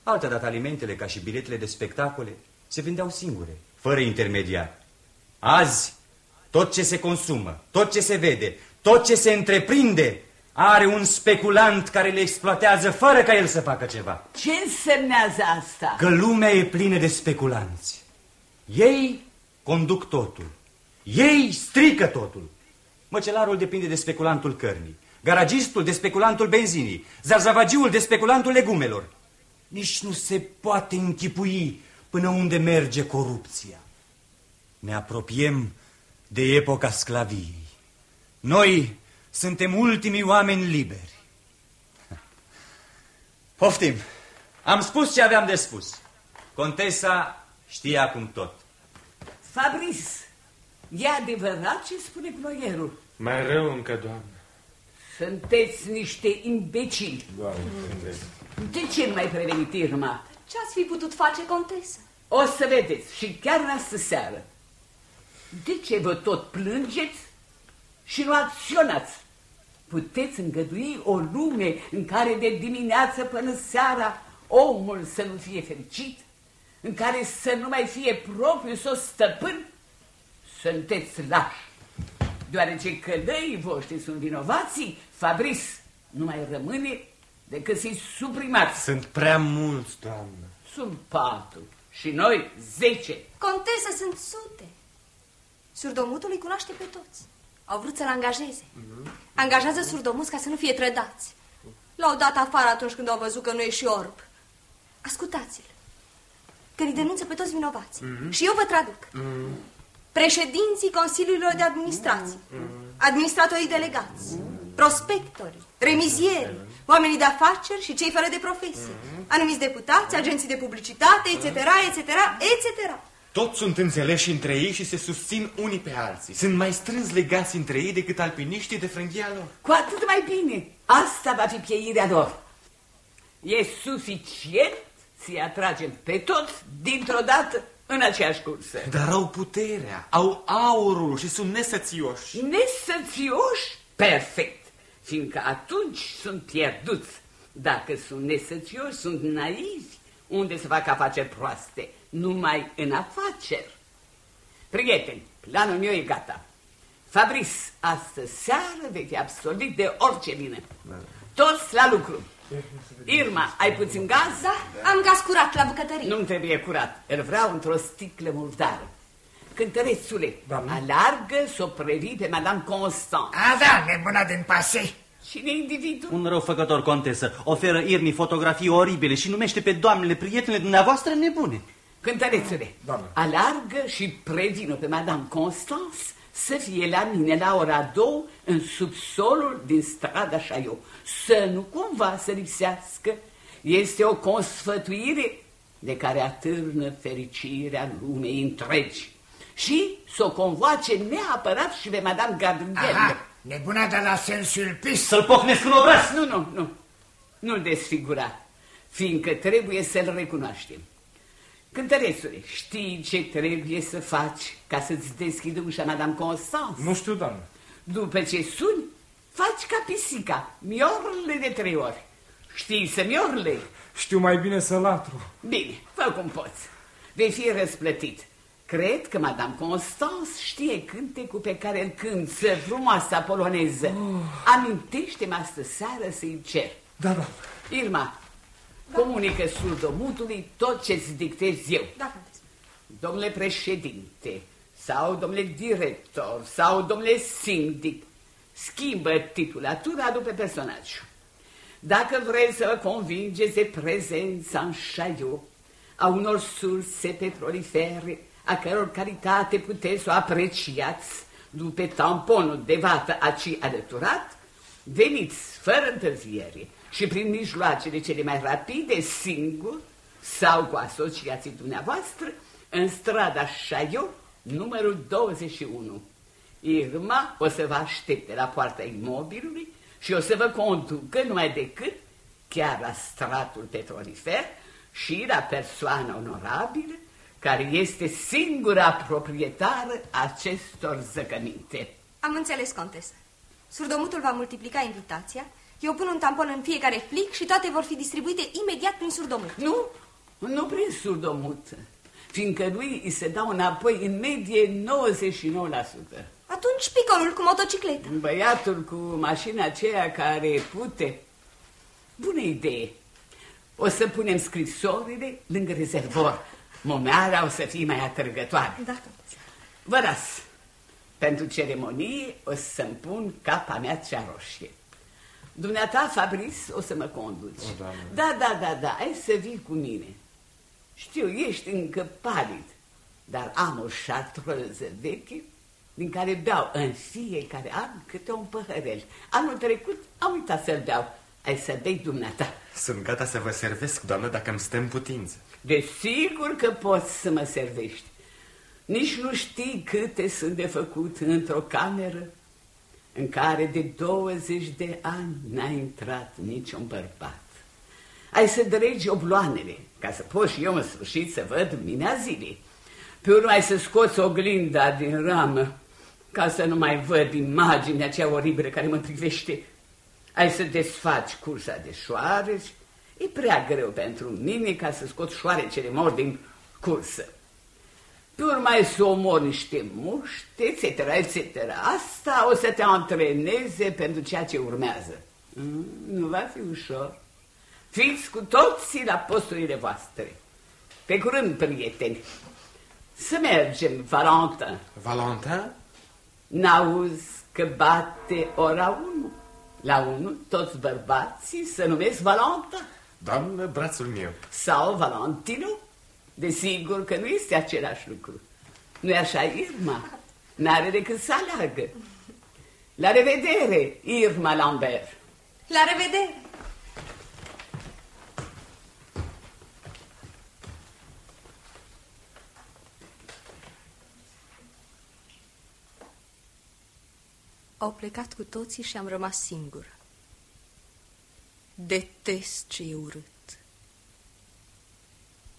Altădată alimentele, ca și biletele de spectacole, se vindeau singure, fără intermediar. Azi, tot ce se consumă, tot ce se vede, tot ce se întreprinde, are un speculant care le exploatează fără ca el să facă ceva. Ce însemnează asta? Că lumea e plină de speculanți. Ei conduc totul. Ei strică totul. Măcelarul depinde de speculantul cărnii, garagistul de speculantul benzinii, zarzavagiul de speculantul legumelor. Nici nu se poate închipui până unde merge corupția. Ne apropiem de epoca sclaviei. Noi suntem ultimii oameni liberi. *laughs* Poftim, am spus ce aveam de spus. Contesa știe acum tot. Fabrice, e adevărat ce spune ploierul? Mai rău încă, doamnă. Sunteți niște imbecili. Doamne, De ce nu mai prevenit Irma? Ce ați fi putut face, contesă? O să vedeți, și chiar în astă seară. De ce vă tot plângeți și nu acționați? Puteți îngădui o lume în care de dimineață până seara omul să nu fie fericit? În care să nu mai fie propriu să stăpân? Sunteți lași. Deoarece călăii voștri sunt vinovații, Fabris nu mai rămâne decât să-i suprimați. Sunt prea mulți, doamnă. Sunt patru și noi zece. Contesă sunt sute. Surdomutul îi cunoaște pe toți. Au vrut să-l angajeze. Angajează surdomuți ca să nu fie trădați. L-au dat afară atunci când au văzut că nu e și orb. Ascultați-l. Că îi denunță pe toți vinovați. Și eu vă traduc. Președinții Consiliilor de Administrație, administratorii delegați, prospectorii, remizierii, oamenii de afaceri și cei fără de profesie, anumiți deputați, agenții de publicitate, etc., etc., etc. Toți sunt înțeleși între ei și se susțin unii pe alții. Sunt mai strâns legați între ei decât alpiniștii de frânghia lor. Cu atât mai bine. Asta va fi pieirea lor. E suficient să-i atragem pe toți dintr-o dată în aceeași cursă. Dar au puterea, au aurul și sunt nesățioși. Nesățioși? Perfect. Fiindcă atunci sunt pierduți. Dacă sunt nesățioși, sunt naivi. Unde să fac afaceri proaste? Numai în afaceri. Prieteni, planul meu e gata. Fabris, astă seară vei fi absolvit de orice vină. Toți la lucru. Irma, ai puțin gaz? Da, am gaz curat la bucătărie. Nu-mi trebuie curat. Îl vreau într-o sticlă murdară. Cântărețule, alargă să o previi pe Madame Constant. A, da, nebuna din pase. Cine individul? Un răufăcător, contesă, oferă Irmi fotografii oribile și numește pe doamnele prietenele dumneavoastră nebune. Cântărețule, alargă și prevină pe Madame Constance să fie la mine la ora două în subsolul din strada Șaiu. Să nu cumva să lipsească. Este o consfătuire de care atârnă fericirea lumei întregi. Și să o convoace neapărat și pe Madame Gabriel. Aha, nebuna de la sensul pis. Să-l pocnesc în obraz. Nu, nu, nu. Nu desfigura, fiindcă trebuie să-l recunoaștem. Cântărețule, știi ce trebuie să faci ca să-ți deschidă ușa Madame Constance? Nu știu, doamnă. După ce suni, faci ca pisica, miorle de trei ori. Știi să miorle? Știu mai bine să latru. Bine, fă cum poți. Vei fi răsplătit. Cred că Madame Constance știe cântecul pe care îl cântă frumoasa poloneză. Oh. Amintește-mă astă seară să-i cer. Da, da. Irma, comunică surdomutului tot ce-ți dictez eu. Da, Domnule președinte, sau domnule director, sau domnule sindic, schimbă titulatura după personaj. Dacă vreți să vă convingeți de prezența în șaiu a unor surse petrolifere, a căror calitate puteți să o apreciați după tamponul de vată aci alăturat, veniți fără întârziere și prin mijloacele cele mai rapide, singur sau cu asociații dumneavoastră, în strada Șaiu, numărul 21. Irma o să vă aștepte la poarta imobilului și o să vă conducă numai decât chiar la stratul petrolifer și la persoana onorabilă care este singura proprietară acestor zăcăminte. Am înțeles, contesă. Surdomutul va multiplica invitația, eu pun un tampon în fiecare plic și toate vor fi distribuite imediat prin surdomut. Nu, nu prin surdomut, fiindcă lui îi se dau înapoi în medie 99%. Atunci picolul cu motocicletă. Băiatul cu mașina aceea care pute. Bună idee. O să punem scrisorile lângă rezervor. Momeala o să fie mai atrăgătoare. Da. Vă las. Pentru ceremonie o să-mi pun capa mea cea roșie. Dumneata, Fabris, o să mă conduci. O, doamne. da, da, da, da, ai să vii cu mine. Știu, ești încă palid, dar am o șartroză veche din care beau în fiecare an câte un păhărel. Anul trecut am uitat să-l beau. Ai să bei dumneata. Sunt gata să vă servesc, doamnă, dacă îmi stă în putință. Desigur că poți să mă servești. Nici nu știi câte sunt de făcut într-o cameră în care de 20 de ani n-a intrat niciun bărbat. ai să dregi obloanele, ca să pot și eu în sfârșit să văd lumina zilei. Pe urmă ai să scoți oglinda din ramă, ca să nu mai văd imaginea aceea oribilă care mă privește. Ai să desfaci cursa de șoareci. E prea greu pentru mine ca să scot șoarecele mor din cursă. Pe urmă ai să omori niște muști, etc., etc. Asta o să te antreneze pentru ceea ce urmează. Mm, nu va fi ușor. Fiți cu toții la posturile voastre. Pe curând, prieteni. Să mergem, Valentin. Valentin? N-auzi că bate ora 1? La 1 toți bărbații se numesc Valentin. Doamnă, brațul meu. Sau Valentino? Desigur că nu este același lucru. nu e așa, Irma? N-are decât să aleagă. La revedere, Irma Lambert. La revedere! Au plecat cu toții și am rămas singură. Detest ce e urât.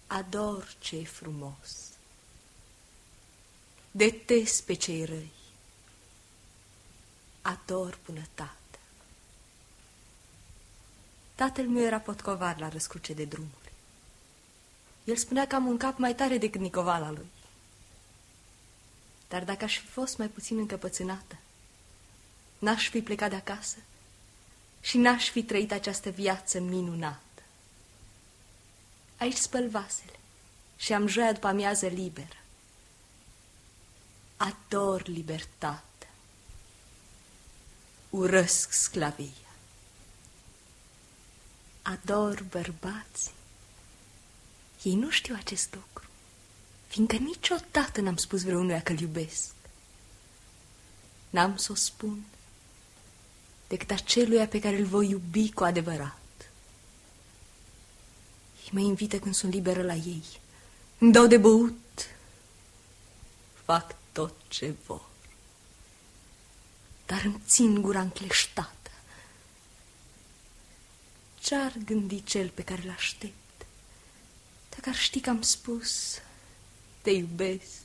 Ador ce e frumos. Detest pe cei răi. Ador bunătatea. Tatăl meu era potcovar la răscruce de drumuri. El spunea că am un cap mai tare decât Nicovala lui. Dar dacă aș fi fost mai puțin încăpățânată, n-aș fi plecat de acasă și n-aș fi trăit această viață minunată. Aici spăl vasele și am joia după amiază liberă. Ador libertatea. Urăsc sclavia. Ador bărbații. Ei nu știu acest lucru, fiindcă niciodată n-am spus vreunuia că-l iubesc. N-am să o spun decât aceluia pe care îl voi iubi cu adevărat. Ei mă invită când sunt liberă la ei. Îmi dau de băut. Fac tot ce vor. Dar îmi țin gura încleștată. Ce-ar gândi cel pe care l-aștept? Dacă ar ști că am spus, te iubesc,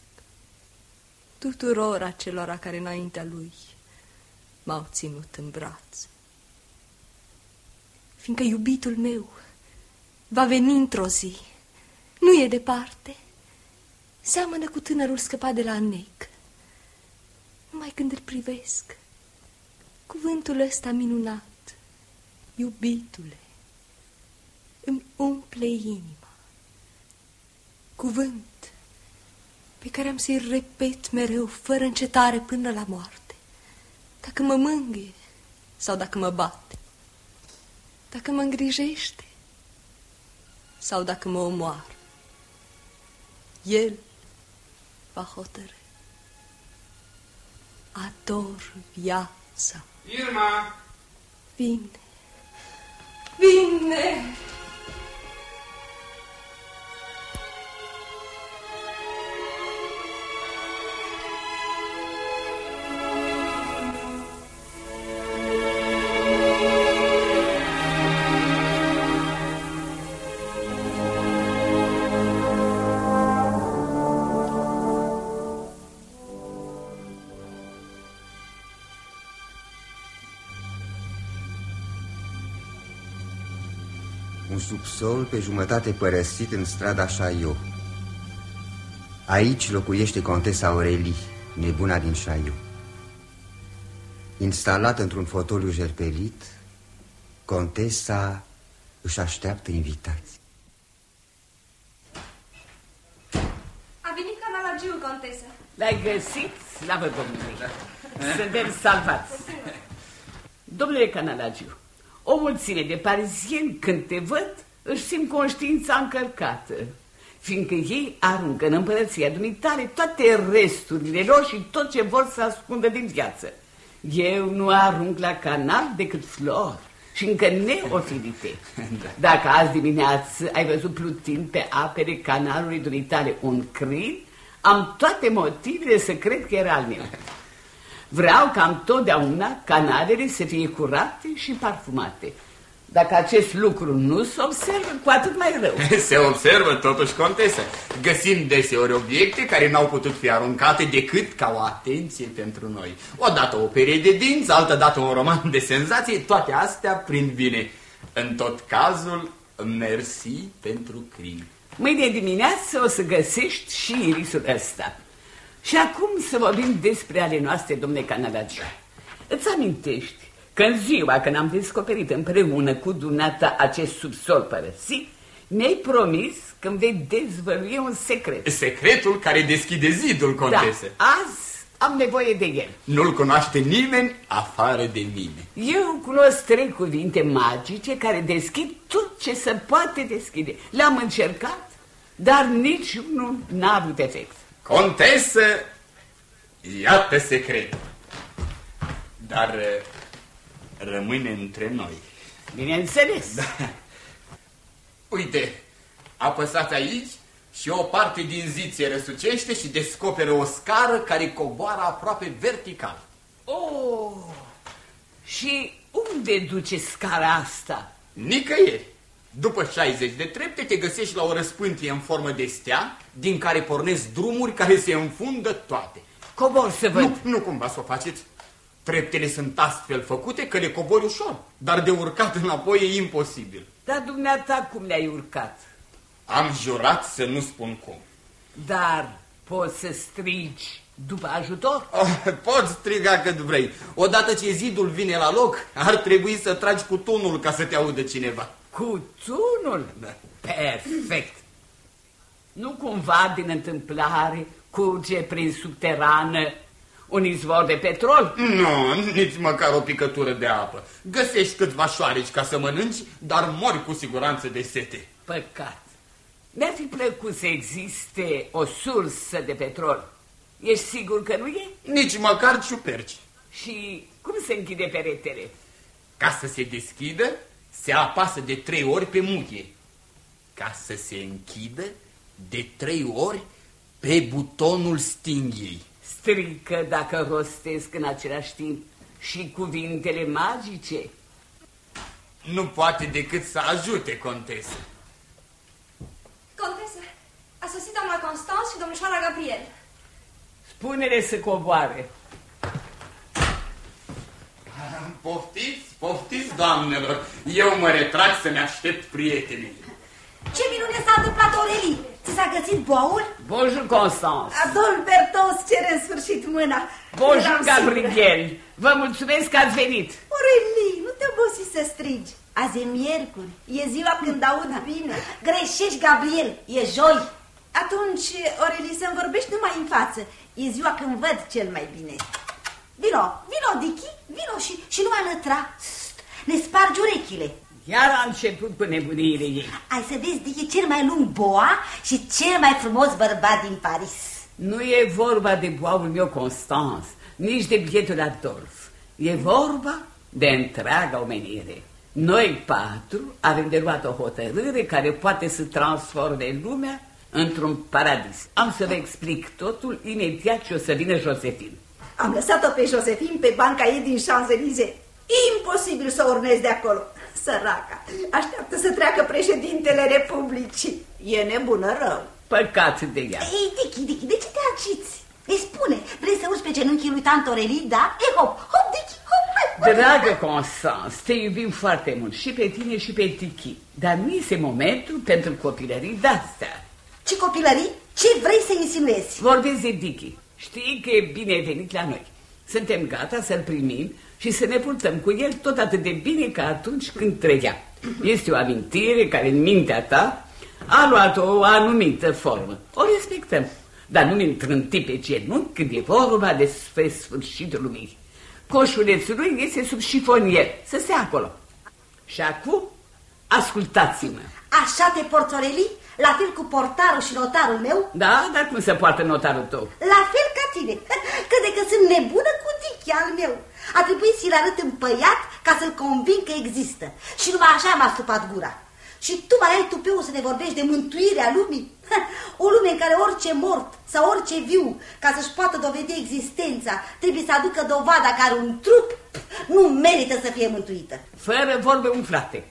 tuturor acelora care înaintea lui m-au ținut în braț. Fiindcă iubitul meu va veni într-o zi, nu e departe, seamănă cu tânărul scăpat de la nec. Numai când îl privesc, cuvântul ăsta minunat, iubitule, îmi umple inima. Cuvânt pe care am să-i repet mereu, fără încetare, până la moarte dacă mă mângâie sau dacă mă bate, dacă mă îngrijește sau dacă mă omoară. El va hotărâ. Ador viața. Irma! Vine! Vine! Subsol pe jumătate părăsit în strada Chaillot. Aici locuiește contesa Aurelie, nebuna din Chaillot. Instalată într-un fotoliu jerpelit, contesa își așteaptă invitații. A venit canalagiul, contesa. L-ai găsit? Slavă Domnului! Suntem salvați! Domnule Canalagiu, o mulțime de parizieni, când te văd, își simt conștiința încărcată, fiindcă ei aruncă în împărăția dumitare toate resturile lor și tot ce vor să ascundă din viață. Eu nu arunc la canal decât flori și încă neofilite. *laughs* Da. Dacă azi dimineață ai văzut plutind pe apele canalului dumitare un crin, am toate motivele să cred că era al meu. *laughs* Vreau ca întotdeauna canalele să fie curate și parfumate. Dacă acest lucru nu se observă, cu atât mai rău. *laughs* Se observă totuși, contesă. Găsim deseori obiecte care n-au putut fi aruncate decât ca o atenție pentru noi. Odată o perie de dinți, altă dată un roman de senzație, toate astea prind bine. În tot cazul, mersi pentru crin. Mâine dimineață o să găsești și irisul ăsta. Și acum să vorbim despre ale noastre, domne Canadagiu. Îți amintești că în ziua când am descoperit împreună cu dumneata acest subsol părăsit, mi-ai promis că îmi vei dezvălui un secret. Secretul care deschide zidul, contesă. Da, azi am nevoie de el. Nu-l cunoaște nimeni afară de mine. Eu cunosc trei cuvinte magice care deschid tot ce se poate deschide. Le-am încercat, dar niciunul n-a avut efect. Contesă, iată secretul. Dar uh, rămâne între noi. Bineînțeles. Da. Uite, apăsați aici și o parte din zid se răsucește și descoperă o scară care coboară aproape vertical. Oh, și unde duce scara asta? Nicăieri. După 60 de trepte te găsești la o răspântie în formă de stea, din care pornesc drumuri care se înfundă toate. Cobor să văd. Nu, nu cumva să o faceți. Treptele sunt astfel făcute că le cobori ușor, dar de urcat înapoi e imposibil. Dar dumneata cum le-ai urcat? Am jurat să nu spun cum. Dar poți să strigi după ajutor? Oh, poți striga cât vrei. Odată ce zidul vine la loc, ar trebui să tragi cu tunul ca să te audă cineva. Cu tunul? Da. Perfect. Nu cumva din întâmplare curge prin subterană un izvor de petrol? Nu, nici măcar o picătură de apă. Găsești câțiva șoareci ca să mănânci, dar mori cu siguranță de sete. Păcat. Mi-ar fi plăcut să existe o sursă de petrol. Ești sigur că nu e? Nici măcar ciuperci. Și cum se închide peretele? Ca să se deschidă, se apasă de trei ori pe muchie. Ca să se închidă, de trei ori pe butonul stinghiei. Strică dacă rostesc în același timp și cuvintele magice. Nu poate decât să ajute, contesă. Contesă, a sosit doamna Constans și domnișoara Gabriel. Spune-le să coboare. Poftiți, poftiți, doamnelor. Eu mă retrag să-mi aștept prietenii. Ce minune s-a întâmplat, Aurelie? Ți s-a găsit boaul? Bonjour, Constance. Adol Bertos cere în sfârșit mâna. Bonjour, Eram Gabriel. Vă mulțumesc că ați venit. sigură. Aurelie, nu te obosi să strigi. Azi e miercuri, e ziua când aud bine. Greșești, Gabriel, e joi. Atunci, Aurelie, să-mi vorbești numai în față. E ziua când văd cel mai bine. Vino, vino, Dicky, vino și, și nu mai lătra. Sst, Ne spargi urechile. Iar a început cu nebuniile ei. Ai să vezi, Dicky, cel mai lung boa și cel mai frumos bărbat din Paris. Nu e vorba de boaul meu, Constans, nici de bietul Adolf. E vorba de întreaga omenire. Noi patru avem de luat o hotărâre care poate să transforme lumea într-un paradis. Am să vă explic totul imediat ce o să vină Josephine. Am lăsat-o pe Josephine pe banca ei din Champs-Élysées. Imposibil să o urnezi de acolo. Săraca, așteaptă să treacă președintele Republicii. E nebună rău. Păcat de ea. Ei, Dicky, Dicky, de ce te agiți? Îi spune, vrei să urci pe genunchii lui Tante Aurelie, da? E hop, hop, Dicky, hop, hai, Dragă Constans, te iubim foarte mult și pe tine și pe Tiki, dar nu este momentul pentru copilării de-astea. Ce copilării? Ce vrei să insinuezi? Vorbesc de Dicky. Știi că e bine venit la noi. Suntem gata să-l primim și să ne purtăm cu el tot atât de bine ca atunci când trăia. Este o amintire care în mintea ta a luat o anumită formă. O respectăm, dar nu ne întrânti pe genunchi când e vorba despre sfârșitul lumii. Coșulețul lui este sub șifonier, să stea acolo. Și acum, ascultați-mă. Așa te porți, Aurelie? La fel cu portarul și notarul meu? Da, dar cum se poartă notarul tău? La fel ca tine. *laughs* Crede că sunt nebună cu Dicky al meu. A trebuit să-l arăt împăiat ca să-l conving că există. Și numai așa m-a stupat gura. Și tu mai ai tupeu să ne vorbești de mântuirea lumii? *laughs* O lume în care orice mort sau orice viu, ca să-și poată dovedi existența, trebuie să aducă dovada că are un trup, nu merită să fie mântuită. Fără vorbe umflate.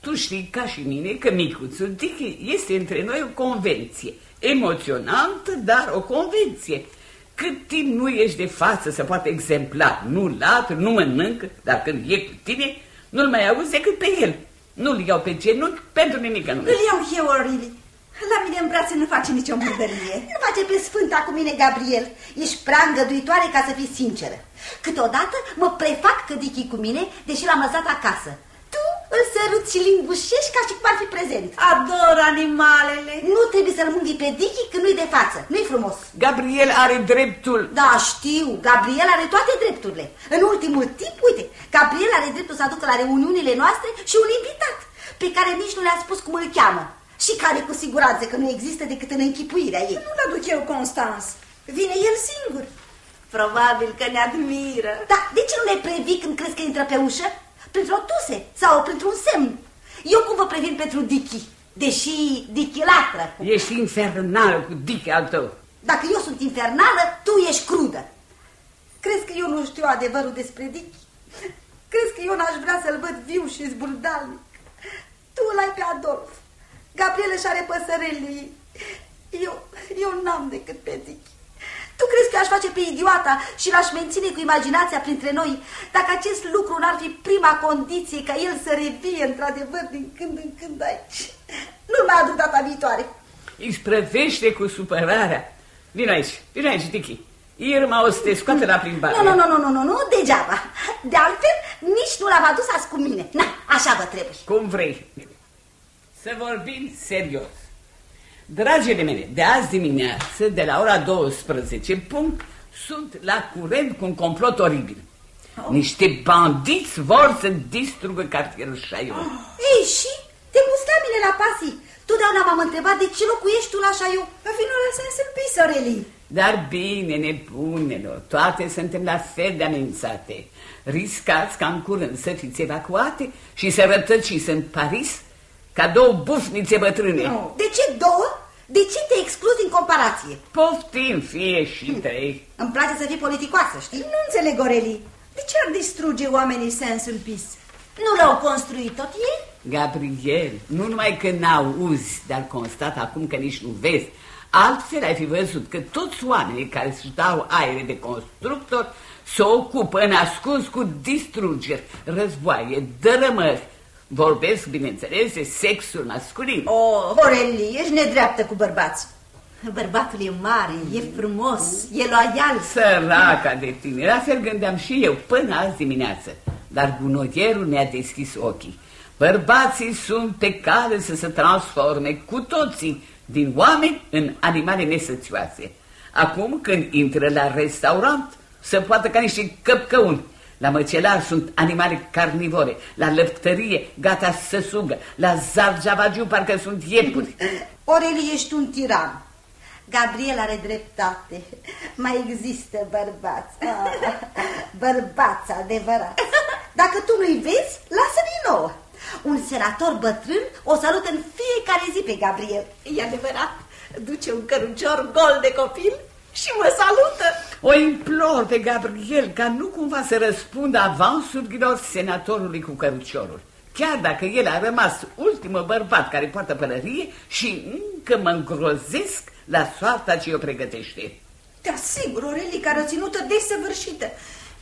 Tu știi ca și mine că micuțul Dicky este între noi o convenție. Emoționantă, dar o convenție. Cât timp nu ești de față să poate exemplar, nu latră, nu mănâncă, dar când e cu tine, nu-l mai auzi decât pe el. Nu-l iau pe genunchi pentru nimic nu. Îl iau eu, Orili. La mine în brațe nu face nicio murdărie. *laughs* Nu face pe sfânta cu mine, Gabriel. Ești prea îngăduitoare ca să fii sinceră. Câteodată mă prefac că Dichi cu mine, deși l-am lăsat acasă. Tu îl săruți și lingușești ca și cum ar fi prezent. Ador animalele. Nu trebuie să-l mângâi pe Dichi când nu-i de față. Nu-i frumos. Gabriel are dreptul. Da, știu. Gabriel are toate drepturile. În ultimul timp, uite, Gabriel are dreptul să aducă la reuniunile noastre și un invitat pe care nici nu le-a spus cum îl cheamă și care cu siguranță că nu există decât în închipuirea ei. Nu-l aduc eu, Constans. Vine el singur. Probabil că ne admiră. Da, de ce nu ne previi când crezi că intră pe ușă? Printr-o tuse sau printr-un semn. Eu cum vă previn pentru Dicky? Deși Dicky latră. Ești infernal cu Dicky al tău. Dacă eu sunt infernală, tu ești crudă. Crezi că eu nu știu adevărul despre Dicky? Crezi că eu n-aș vrea să-l văd viu și zburdalnic? Tu îl ai pe Adolf. Gabriel își are păsărelii. Eu, eu n-am decât pe Dicky. Tu crezi că aș face pe idiota și l-aș menține cu imaginația printre noi dacă acest lucru n-ar fi prima condiție ca el să revie într-adevăr din când în când aici? Nu mai aduc data viitoare. Își sprăvește cu supărarea. Vino aici, vino aici, Dicky. Irma o să te scoate la plimbare. Nu, nu, nu, nu, nu, nu, nu, degeaba. De altfel, nici nu l-am adus azi cu mine. Na, așa vă trebuie. Cum vrei. Să vorbim serios. Dragile mele, de azi dimineață, de la ora 12, punct, sunt la curent cu un complot oribil. Oh. Niște bandiți vor să distrugă cartierul Șaiu. Oh. *gasps* Ei, și? Te mustea mine la pasii. Totdeauna m-am întrebat de ce locuiești tu la Șaiu. Că vin la sensul pisorelii. Dar bine, nebunelor, toate suntem la fel de amenințate. Riscați ca în curând să fiți evacuate și să rătăciți în Paris ca două bufnițe bătrâne. No. De ce două? De ce te exclus din comparație? Poftim, fie și trei. Îmi place să fii politicoasă, știi? Nu înțeleg, Oreli. De ce ar distruge oamenii sensul pis? Nu l-au construit tot ei? Gabriel, nu numai că n-auzi, dar constat acum că nici nu vezi. Altfel ai fi văzut că toți oamenii care își dau aere de constructor se ocupă în ascuns cu distrugeri, războaie, dărâmări, Vorbesc, bineînțeles, de sexul masculin. O, oh, Oreli, ești nedreaptă cu bărbați. Bărbatul e mare, e frumos, e loial. Săraca de tine, la fel gândeam și eu până azi dimineață. Dar gunodierul ne-a deschis ochii. Bărbații sunt pe cale să se transforme cu toții din oameni în animale nesățioase. Acum, când intră la restaurant, se poate ca niște căpcăuni la măcelar sunt animale carnivore, la lăptărie gata să sugă, la zarjavagiu parcă sunt iepuri. *laughs* Oreli, ești un tiran. Gabriel are dreptate. Mai există bărbați. Ah, *laughs* bărbați adevărat. Dacă tu nu-i vezi, lasă-mi nouă. Un senator bătrân o salută în fiecare zi pe Gabriel. E adevărat? Duce un cărucior gol de copil și mă salută. O implor pe Gabriel ca nu cumva să răspundă avansurilor senatorului cu căruciorul. Chiar dacă el a rămas ultimul bărbat care poartă pălărie și încă mă îngrozesc la soarta ce o pregătește. Te asigur, Oreli, care o ținută desăvârșită.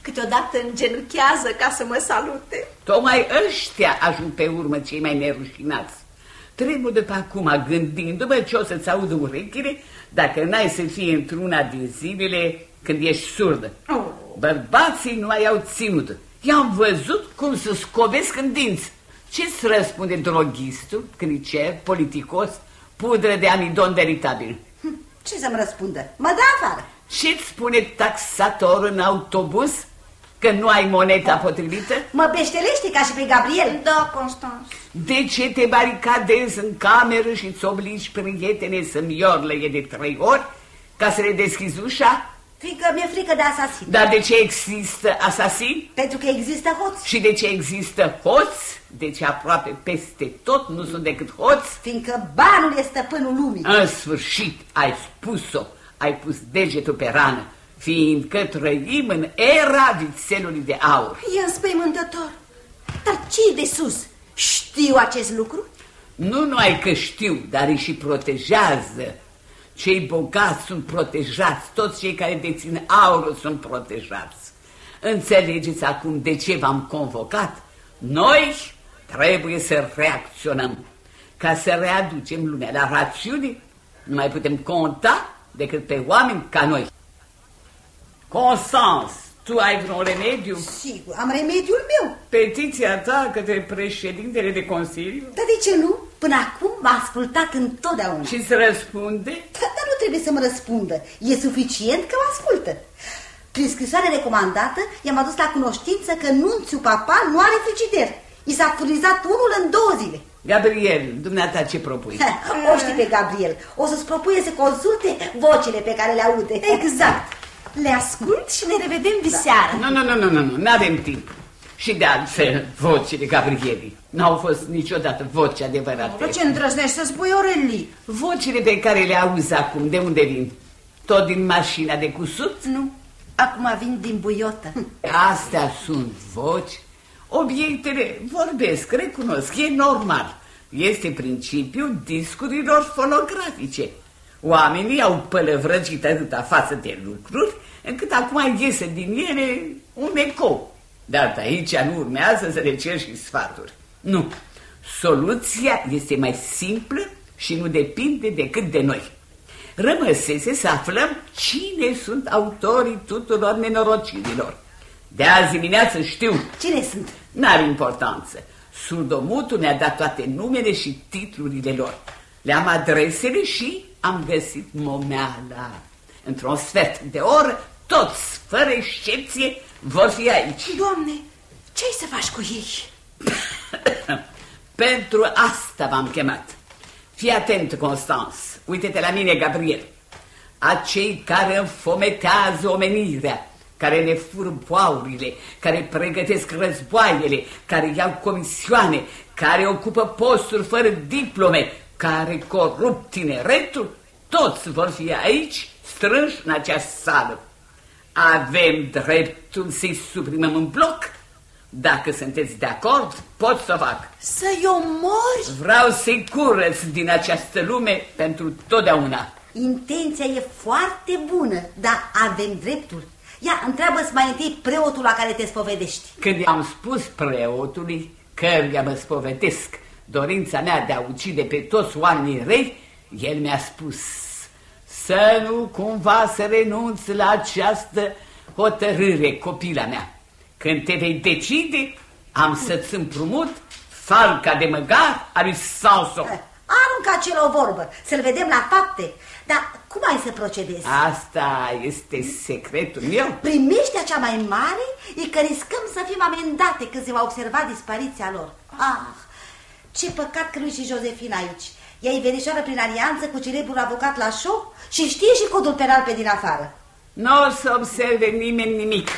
Câteodată îngenuchează ca să mă salute. Tocmai ăștia ajung pe urmă cei mai nerușinați. Trebuie de pe acum, gândindu-mă ce o să-ți audă urechile, dacă n-ai să fie într-una din zilele când ești surdă. Oh. Bărbații nu mai au ținut. I-am văzut cum să scobesc în dinți. Ce-ți răspunde droghistul, clicer, politicos, pudră de amidon veritabil? Hm, ce să-mi răspundă? Mă dă afară. Ce-ți spune taxator în autobuz? Că nu ai moneta potrivită? Mă beștelește ca și pe Gabriel. Da, Constans. De ce te baricadezi în cameră și îți obligi prietene să-mi iorlăie de trei ori ca să le deschizi ușa? Fiindcă mi-e frică de asasin. Dar de ce există asasin? Pentru că există hoți. Și de ce există hoți? De ce aproape peste tot nu sunt decât hoți? Fiindcă banul este stăpânul lumii. În sfârșit, ai spus-o. Ai pus degetul pe rană fiindcă trăim în era vițelului de aur. E înspăimântător. Dar ce de sus? Știu acest lucru? Nu numai că știu, dar îi și protejează. Cei bogați sunt protejați, toți cei care dețin aurul sunt protejați. Înțelegeți acum de ce v-am convocat? Noi trebuie să reacționăm. Ca să readucem lumea la rațiune, nu mai putem conta decât pe oameni ca noi. Constans, tu ai vreun remediu? Sigur, am remediul meu. Petiția ta către președintele de Consiliu? Dar de ce nu? Până acum m-a ascultat întotdeauna. Și să răspunde? Da, dar nu trebuie să mă răspundă. E suficient că mă ascultă. Prin scrisoare recomandată, i-am adus la cunoștință că nunțiu papa nu are frigider. I s-a furnizat unul în două zile. Gabriel, dumneata ce propui? *laughs* o știi pe Gabriel. O să-ți propuie să consulte vocile pe care le aude. Exact. Le ascult și ne revedem diseară. Nu, nu, nu, nu, nu, nu avem timp. Și de altfel, vocile Gabrieli n-au fost niciodată voci adevărate. Dar ce îndrăznești să spui, Oreli? Vocile pe care le auzi acum, de unde vin? Tot din mașina de cusut? Nu, acum vin din buiotă. Astea sunt voci. Obiectele vorbesc, recunosc, e normal. Este principiul discurilor fonografice. Oamenii au pălăvrăgit atâta față de lucruri, încât acum iese din ele un ecou. Dar de aici nu urmează să le cer și sfaturi. Nu. Soluția este mai simplă și nu depinde decât de noi. Rămăsese să aflăm cine sunt autorii tuturor nenorocirilor. De azi dimineață știu. Cine sunt? N-are importanță. Surdomutul ne-a dat toate numele și titlurile lor. Le-am adresele și am găsit momeala. Într-un sfert de oră, toți, fără excepție, vor fi aici. Doamne, ce ai să faci cu ei? *coughs* Pentru asta v-am chemat. Fii atent, Constans. Uite-te la mine, Gabriel. Acei care înfometează omenirea, care ne fură boaurile, care pregătesc războaiele, care iau comisioane, care ocupă posturi fără diplome, care corup tineretul, toți vor fi aici, strânși în această sală. Avem dreptul să-i suprimăm în bloc? Dacă sunteți de acord, pot să fac. Să-i omori? Vreau să-i curăț din această lume pentru totdeauna. Intenția e foarte bună, dar avem dreptul. Ia, întreabă-ți mai întâi preotul la care te spovedești. Când i-am spus preotului căruia mă spovedesc dorința mea de a ucide pe toți oamenii răi, el mi-a spus să nu cumva să renunți la această hotărâre, copila mea. Când te vei decide, am să-ți împrumut falca de măgar a lui Sanson. Arunca acel o vorbă, să-l vedem la fapte. Dar cum ai să procedezi? Asta este secretul meu. Primeștea cea mai mare e că riscăm să fim amendate când se va observa dispariția lor. Ah, ce păcat că nu și Josefina aici. Ea e verișoară prin alianță cu celebrul avocat la show și știe și codul penal pe din afară. Nu o să observe nimeni nimic.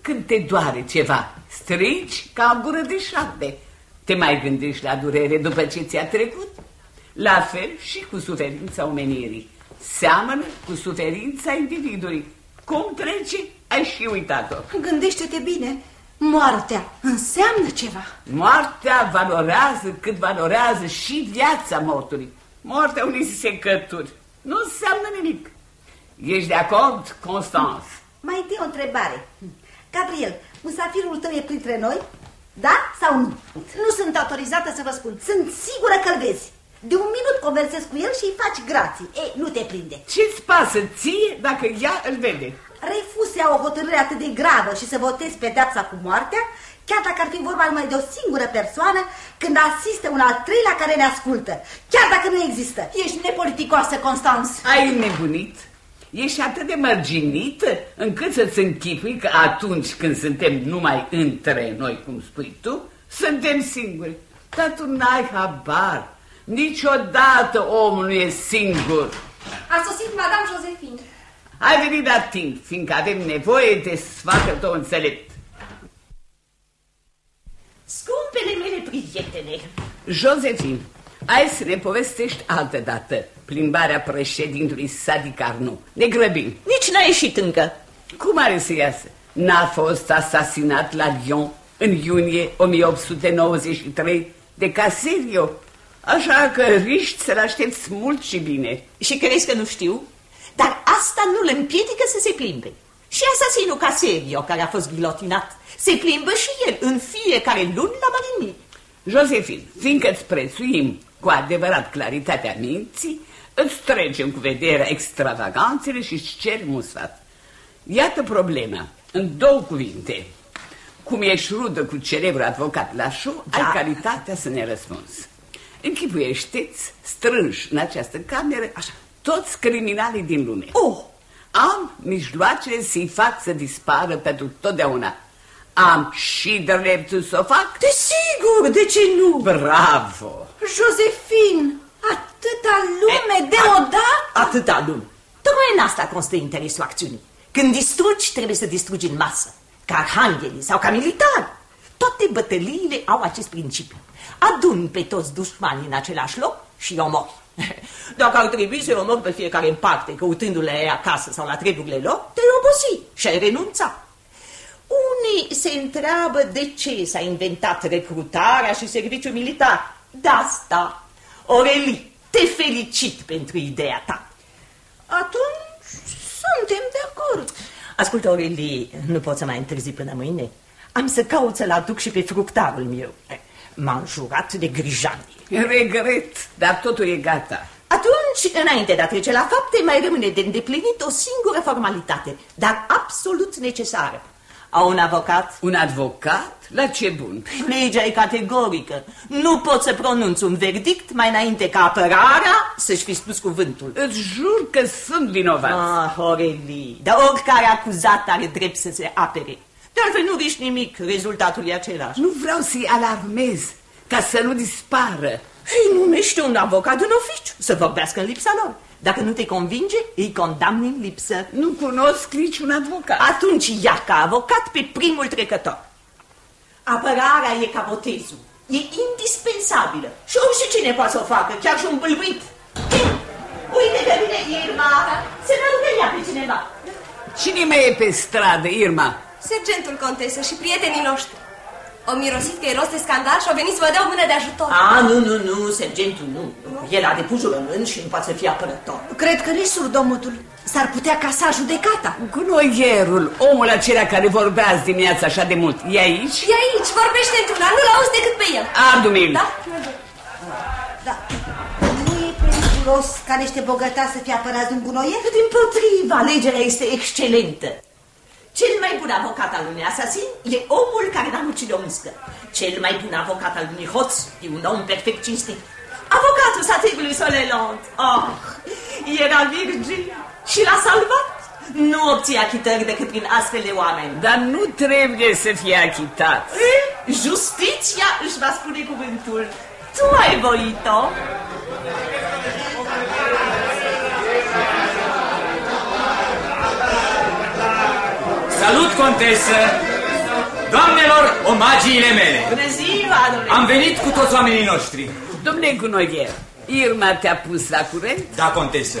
Când te doare ceva, strici ca o gură de șapte. Te mai gândești la durere după ce ți-a trecut? La fel și cu suferința omenirii. Seamănă cu suferința individului. Cum trece, ai și uitat-o. Gândește-te bine. Moartea înseamnă ceva. Moartea valorează cât valorează și viața mortului. Moartea unei secături nu înseamnă nimic. Ești de acord, Constans? Mai întâi o întrebare. Gabriel, musafirul tău e printre noi? Da sau nu? Nu sunt autorizată să vă spun. Sunt sigură că-l vezi. De un minut conversezi cu el și îi faci grații. Ei, nu te prinde. Ce-ți pasă ție dacă ea îl vede? Refuz să o hotărâre atât de gravă și să votezi pedeapsa cu moartea, chiar dacă ar fi vorba numai de o singură persoană, când asistă un al treilea care ne ascultă, chiar dacă nu există. Ești nepoliticoasă, Constans. Ai nebunit? Ești atât de mărginită încât să-ți închipui că atunci când suntem numai între noi, cum spui tu, suntem singuri. Dar tu n-ai habar. Niciodată omul nu e singur. A sosit Madame Josephine. Ai venit la timp, fiindcă avem nevoie de sfatul tău înțelept. Scumpele mele prietene. Josephine, hai să ne povestești altă dată plimbarea președintului Sadi Carnu. Ne grăbim. Nici n-a ieșit încă. Cum are să iasă? N-a fost asasinat la Lyon în iunie 1893 De Caserio. Așa că riști să-l aștepți mult și bine. Și crezi că nu știu? Dar asta nu îl împiedică să se plimbe. Și asasinul Caserio, care a fost ghilotinat, se plimbă și el în fiecare luni la Marigny. Josefin, fiindcă îți prețuim cu adevărat claritatea minții, îți trecem cu vederea extravaganțele și îți cer un sfat. Iată problema, în două cuvinte. Cum ești șrudă cu celebrul avocat Lașu, da. ai calitatea să ne răspunzi. Închipuiește-ți, strânși în această cameră, Așa. Toți criminalii din lume. Oh! Am mijloace să-i fac să dispară pentru totdeauna. Am și dreptul să o fac? Desigur, de ce nu? Bravo! Josephine, atâta lume deodată? Atâta lume. Tocmai în asta constă interesul acțiunii. Când distrugi, trebuie să distrugi în masă. Ca arhanghelii sau ca militari. Toate bătăliile au acest principiu. Adun pe toți dușmanii în același loc și îi omori. *laughs* Dacă ar trebui să omori pe fiecare în parte, căutându-le acasă sau la treburile lor, te obosi și ai renunța. Unii se întreabă de ce s-a inventat recrutarea și serviciul militar. De asta, Oreli, te felicit pentru ideea ta. Atunci suntem de acord. Ascultă, Oreli, nu pot să mai întârzi până mâine. Am să caut să-l aduc și pe fructarul meu. M-am jurat de grijani. Regret, dar totul e gata. Atunci, înainte de a trece la fapte, mai rămâne de îndeplinit o singură formalitate, dar absolut necesară. A un avocat? Un avocat? La ce bun? Legea e categorică. Nu pot să pronunț un verdict mai înainte ca apărarea să-și fi spus cuvântul. Îți jur că sunt vinovat. Ah, Oreli, dar oricare acuzat are drept să se apere. De altfel nu riști nimic, rezultatul e același. Nu vreau să-i alarmez, ca să nu dispară. Și numește un avocat în oficiu să vorbească în lipsa lor. Dacă nu te convinge, îi condamni în lipsă. Nu cunosc niciun avocat. Atunci ia ca avocat pe primul trecător. Apărarea e ca botezul. E indispensabilă. Și oricine poate să o facă, chiar și un bâlbuit. Uite că vine Irma. Se ne ea pe cineva. Cine mai e pe stradă, Irma? Sergentul contesă și prietenii noștri. Au mirosit că e rost de scandal și au venit să vă dea o mână de ajutor. A, nu, nu, nu, sergentul nu. El a depus jurământ și nu poate să fie apărător. Cred că nici surdomutul. S-ar putea casa judecata. Gunoierul, omul acela care vorbea azi dimineața așa de mult, e aici? E aici, vorbește într-una, nu-l auzi decât pe el. Adu-mi-l. Da? Da. Nu e periculos ca niște bogătați să fie apărați de un gunoier? Din potriva, alegerea este excelentă. Cel mai bun avocat al unui asasin e omul care n-a mucit o muscă. Cel mai bun avocat al unui hoț e un om perfect cinstit. Avocatul satigului Soleland, oh, era virgin și l-a salvat. Nu obții achitări decât prin astfel de oameni. Dar nu trebuie să fie achitat. Justiția își va spune cuvântul. Tu ai voit-o. Salut, contesă! Doamnelor, omagiile mele! Bună ziua, domnule! Am venit cu toți oamenii noștri. Domnule Gunoier, Irma te-a pus la curent? Da, contesă.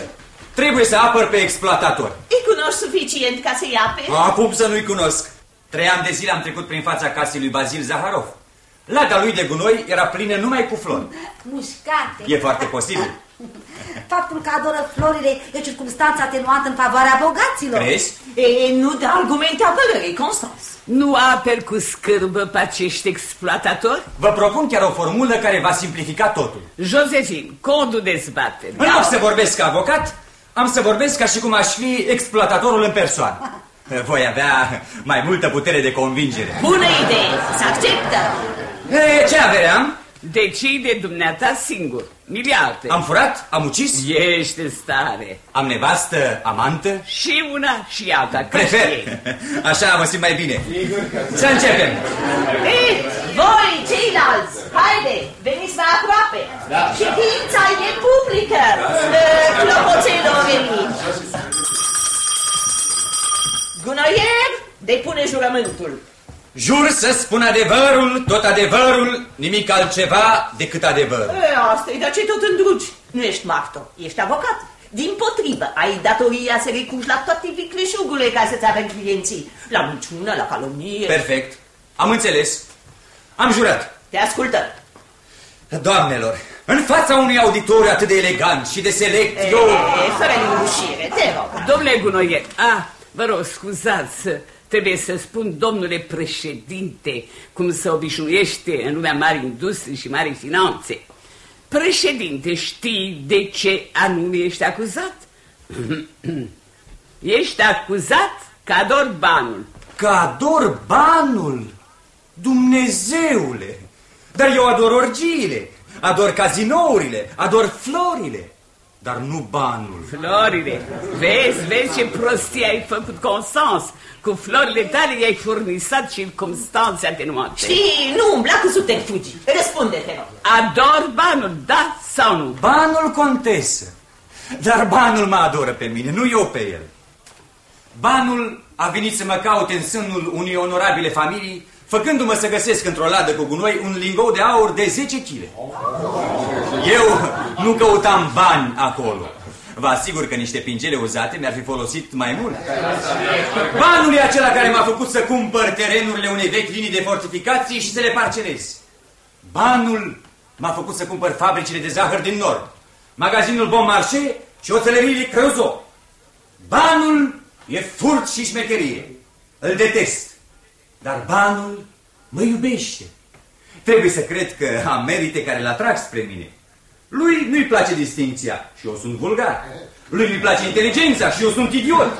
Trebuie să apăr pe exploatator. Îi cunoști suficient ca să-i ape? Acum să nu-i cunosc. Trei ani de zile am trecut prin fața casei lui Bazil Zaharov. Lada lui de gunoi era plină numai cu flori. Mușcate. E foarte posibil. Faptul că adoră florile e o circunstanță atenuată în favoarea bogaților. Crezi? E, nu de argumente apărării, Constans. Nu apel cu scârbă pe acești exploatatori? Vă propun chiar o formulă care va simplifica totul. Josefin, codul dezbatere. În loc să vorbesc ca avocat, am să vorbesc ca și cum aș fi exploatatorul în persoană. Voi avea mai multă putere de convingere. Bună idee, să acceptă. E, ce avere am? Decide dumneata singur. Miliarde. Am furat? Am ucis? Ești în stare. Am nevastă, amantă? Și una și alta. Prefer. *laughs* Așa mă simt mai bine. Să începem. Ei, voi, ceilalți, haide, veniți mai aproape. Da. Ședința e publică. Da. Clopoțelor veni. Gunoier, depune jurământul. Jur să spun adevărul, tot adevărul, nimic altceva decât adevărul. E, asta e, dar ce tot îndrugi? Nu ești martor, ești avocat. Din potrivă, ai datoria să recurgi la toate vicleșugurile ca să-ți avem clienții. La minciună, la calomnie. Perfect. Am înțeles. Am jurat. Te ascultă. Doamnelor, în fața unui auditoriu atât de elegant și de select, E, eu... e, fără lingușire, te rog. Domnule Gunoiet, ah, vă rog, scuzați, trebuie să spun, domnule președinte, cum se obișnuiește în lumea mari industrii și mari finanțe. Președinte, știi de ce anume ești acuzat? *clears throat* ești acuzat că ador banul. Că ador banul? Dumnezeule! Dar eu ador orgiile, ador cazinourile, ador florile, dar nu banul. Florile, vezi, vezi ce prostie ai făcut, Constans. Cu florile tale i-ai furnizat circumstanțe atenuante. Știi, nu umbla cu subterfugii. Răspunde, te rog. Ador banul, da sau nu? Banul contesă, dar banul mă adoră pe mine, nu eu pe el. Banul a venit să mă caute în sânul unei onorabile familii, făcându-mă să găsesc într-o ladă cu gunoi un lingou de aur de 10 kg. Eu nu căutam bani acolo. Vă asigur că niște pingele uzate mi-ar fi folosit mai mult. Banul e acela care m-a făcut să cumpăr terenurile unei vechi linii de fortificații și să le parcelez. Banul m-a făcut să cumpăr fabricile de zahăr din nord, magazinul Bon Marché și oțelăriile Creuzot. Banul e furt și șmecherie. Îl detest. Dar banul mă iubește. Trebuie să cred că am merite care l atrag spre mine. Lui nu-i place distinția și eu sunt vulgar. Lui nu-i place inteligența și eu sunt idiot.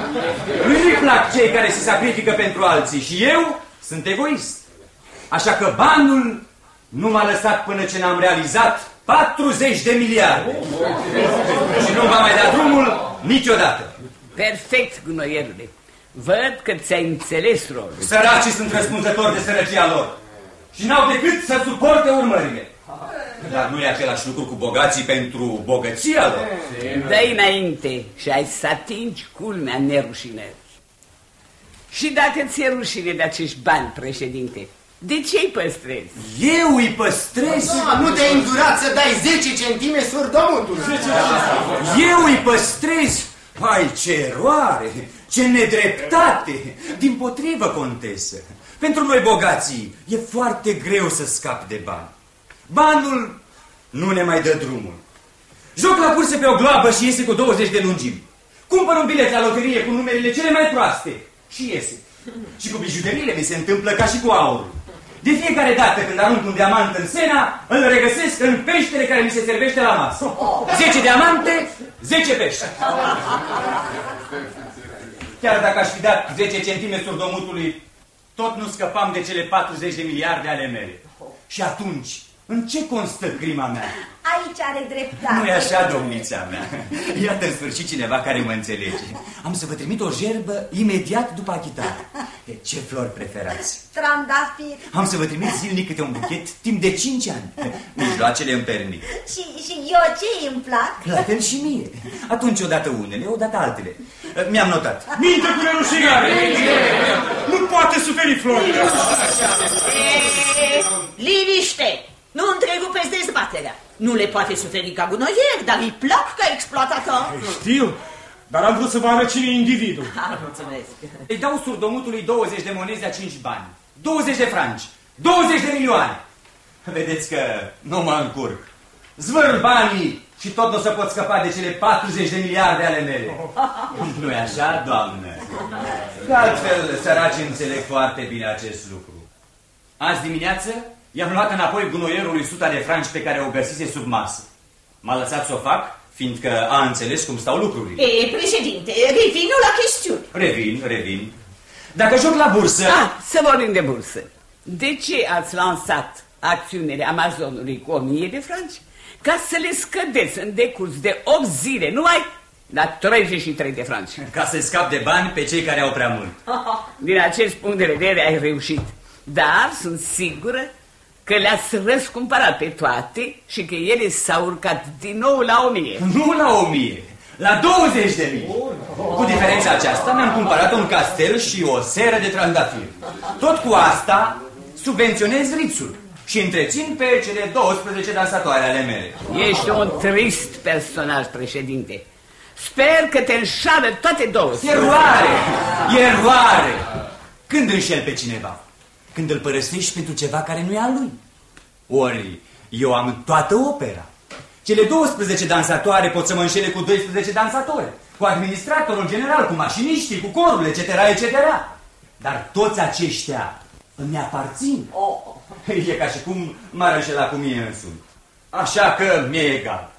Lui nu-i plac cei care se sacrifică pentru alții și eu sunt egoist. Așa că banul nu m-a lăsat până ce n-am realizat 40 de miliarde. și nu va mai da drumul niciodată. Perfect, gunoierule. Văd că ți-ai înțeles rolul. Săracii sunt răspunzători de sărăcia lor și n-au decât să suporte urmările. Dar nu e același lucru cu bogații pentru bogăția lor. dă înainte și ai să atingi culmea nerușinării. Și dacă ți-e rușine de acești bani, președinte, de ce îi păstrezi? Eu îi păstrez? Da, nu te-ai îndurat să dai 10 centime surdomutului. Eu îi păstrez? Hai, ce eroare, ce nedreptate! Din potrivă, contesă, pentru noi bogații e foarte greu să scapi de bani. Banul nu ne mai dă drumul. Joc la curse pe o gloabă și iese cu 20 de lungimi. Cumpăr un bilet la loterie cu numerele cele mai proaste și iese. Și cu bijuteriile mi se întâmplă ca și cu aurul. De fiecare dată când arunc un diamant în sena, îl regăsesc în peștele care mi se servește la masă. 10 diamante, 10 pești. Chiar dacă aș fi dat 10 centime surdomutului, tot nu scăpam de cele 40 de miliarde ale mele. Și atunci, în ce constă crima mea? Aici are dreptate. Nu e așa, domnița mea. Iată în sfârșit cineva care mă înțelege. Am să vă trimit o gerbă imediat după achitare. De ce flori preferați? Trandafir. Am să vă trimit zilnic câte un buchet timp de 5 ani. Mijloacele îmi permit. Și, și eu ce îmi plac? La fel și mie. Atunci odată unele, odată altele. Mi-am notat. Minte cu nerușinare! Nu poate suferi Florile! E, Liniște! Nu întrerupezi dezbaterea. Nu le poate suferi ca gunoier, dar îi plac ca exploatator. Știu, dar am vrut să vă arăt cine e individul. Ah, mulțumesc. Îi dau surdomutului 20 de monezi a 5 bani. 20 de franci. 20 de milioane. Vedeți că nu mă încurc. Zvârl banii și tot nu o să pot scăpa de cele 40 de miliarde ale mele. nu e așa, doamnă? Că altfel, săracii înțeleg foarte bine acest lucru. Azi dimineață i-am luat înapoi gunoierului suta de franci pe care o găsise sub masă. M-a lăsat să o fac, fiindcă a înțeles cum stau lucrurile. E, președinte, revină la chestiuni. Revin, revin. Dacă joc la bursă... Ah, să vorbim de bursă. De ce ați lansat acțiunile Amazonului cu 1000 de franci? Ca să le scădeți în decurs de 8 zile, nu ai la 33 de franci. *laughs* Ca să scap de bani pe cei care au prea mult. Din acest punct de vedere ai reușit. Dar sunt sigură că le-ați răscumpărat pe toate și că ele s-au urcat din nou la 1000. Nu la 1000, la 20 de mii. Cu diferența aceasta mi-am cumpărat un castel și o seră de trandafiri. Tot cu asta subvenționez rițul și întrețin pe cele 12 dansatoare ale mele. Ești un trist personaj, președinte. Sper că te înșală toate două. Eroare! Eroare! Când înșel pe cineva? Când îl părăsești pentru ceva care nu e al lui. Ori, Eu am toată opera. Cele 12 dansatoare pot să mă înșele cu 12 dansatori, cu administratorul general, cu mașiniștii, cu corul, etc., etc. Dar toți aceștia îmi aparțin. Oh. *laughs* E ca și cum m-ar înșela cu mine însumi. Așa că mi-e egal.